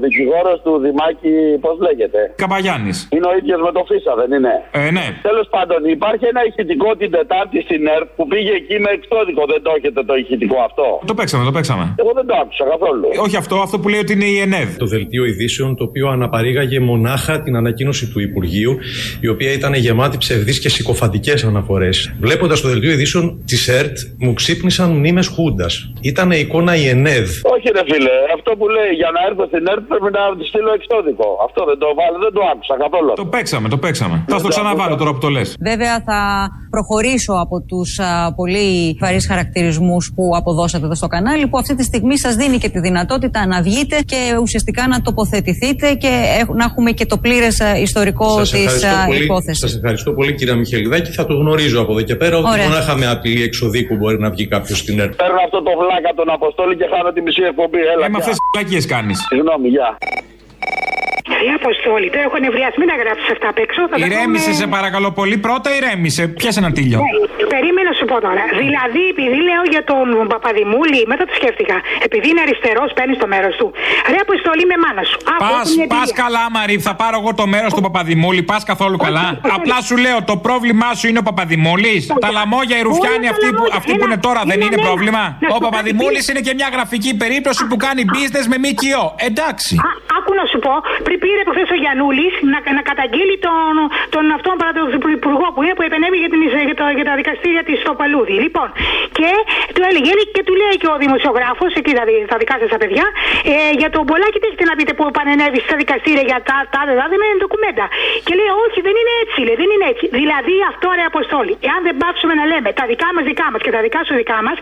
Speaker 33: δικηγόρος του Δημάκη, πώς λέγεται;
Speaker 18: Καπαγιάννη.
Speaker 33: Είναι ο ίδιος με το Φίσα, δεν είναι;
Speaker 18: Ε, ναι.
Speaker 33: Τέλος πάντων, υπάρχει ένα ηχητικό την Τετάρτη στην ΕΡΤ που πήγε εκεί με εξώδικο. Δεν το έχετε το ηχητικό αυτό;
Speaker 18: Το παίξαμε, το παίξαμε.
Speaker 33: Εγώ δεν το άκουσα καθόλου.
Speaker 18: Όχι αυτό, αυτό που λέει ότι είναι η ΕΝΕΔ.
Speaker 34: Το δελτίο ειδήσεων το οποίο αναπαρήγαγε μονάχα την ανακοίνωση του Υπουργείου, η οποία ήταν γεμάτη ψευδείς και συκοφαντικές αναφορές. Βλέποντας το δελτίο ειδήσεων της ΕΡΤ, μου ξύπνησαν μνήμες Χούντας. Ήταν εικόνα η ΕΝΕΔ.
Speaker 33: Όχι, ρε φίλε, αυτό που λέει για να έρθω στην ΕΡΤ πρέπει να τη στείλω εξώδικο. Αυτό δεν το βάλω, δεν το άκουσα καθόλου.
Speaker 18: Το παίξαμε, το παίξαμε. Θα στο ξαναβάλω τώρα που το λες.
Speaker 29: Βέβαια θα προχωρήσω από τους α, πολύ βαρύς χαρακτηρισμούς που αποδώσατε εδώ στο κανάλι που αυτή τη στιγμή σας δίνει και τη δυνατότητα να βγείτε και ουσιαστικά να τοποθετηθείτε και έχ- να έχουμε και το πλήρες α, ιστορικό
Speaker 34: Σας
Speaker 29: της
Speaker 34: ευχαριστώ,
Speaker 29: α,
Speaker 34: πολύ,
Speaker 29: υπόθεσης.
Speaker 34: σας ευχαριστώ πολύ κύριε Μιχελιδάκη. Θα το γνωρίζω από εδώ και πέρα ότι
Speaker 29: Ωραία.
Speaker 34: μονάχα με απειλή εξοδίκου μπορεί να βγει κάποιος στην ΕΡΤ.
Speaker 33: Παίρνω αυτό το βλάκα τον Αποστόλη και χάνω τη μισή εκπομπή. Έλα,
Speaker 18: Ε, με
Speaker 33: γεια.
Speaker 18: αυτές τις πλακίε κάνεις.
Speaker 33: Συγγνώμη, γεια.
Speaker 35: Καλή αποστόλη. Το έχω νευριάσει. Μην τα γράψει αυτά απ' έξω. Θα τα
Speaker 18: Ηρέμησε,
Speaker 35: πούμε-
Speaker 18: σε παρακαλώ πολύ. Πρώτα ηρέμησε. Πιάσε ένα τίλιο.
Speaker 35: Ναι, Περίμενα να σου πω τώρα. Δηλαδή, επειδή λέω για τον Παπαδημούλη, μετά το σκέφτηκα. Επειδή είναι αριστερός, παίρνεις το μέρος του. Ρε αποστολή με μάνας σου. Άκου,
Speaker 18: Πας
Speaker 35: έχω μια
Speaker 18: πας
Speaker 35: εμπειρία.
Speaker 18: καλά, Μαρή. Θα πάρω εγώ το μέρος του Παπαδημούλη. Πας καθόλου καλά. Απλά σου λέω το πρόβλημά σου είναι ο Παπαδημούλης. Τα λαμόγια, οι ρουφιάνοι αυτοί που, αυτοί που είναι τώρα δεν είναι πρόβλημα. Ο Παπαδημούλης είναι και μια γραφική περίπτωση που κάνει business με ΜΚΟ. Εντάξει.
Speaker 35: Α, άκου να σου πω, πριν πήρε προχθέ ο Γιανούλης να, να καταγγείλει τον, τον αυτόν παραδοσιακό που είναι που επενέβη για, την, για, το, για τα δικαστήρια της στο Παλούδι. Λοιπόν, και του έλεγε έλεγε και του λέει και ο δημοσιογράφος, εκεί τα, δι- τα δικά σας τα παιδιά, ε, για τον Πολάκη τι έχετε να πείτε που επανενέβη στα δικαστήρια για τα τα τα με ντοκουμέντα. Και λέει, Όχι, δεν είναι έτσι, λέει, δεν είναι έτσι. Δηλαδή αυτό ρε Αποστόλη, εάν δεν πάψουμε να λέμε τα δικά μας δικά μας και τα δικά σου δικά μας,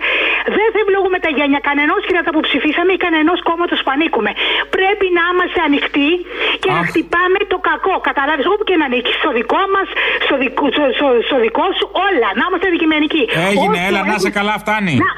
Speaker 35: δεν θα ευλογούμε τα γένια κανενός κοινότητα που ψηφίσαμε ή κανενός κόμματος που ανήκουμε. Πρέπει να είμαστε ανοιχτοί και να χτυπάμε το κακό. Καταλάβεις, όπου και να ανήκει. Στο δικό μας, στο, δικό- στο, στο, στο δικό σου, όλα. Να είμαστε αντικειμενικοί.
Speaker 18: Έγινε,
Speaker 35: Όσο
Speaker 18: έλα, να
Speaker 35: έχουμε-
Speaker 18: σε καλά, φτάνει.
Speaker 35: Να-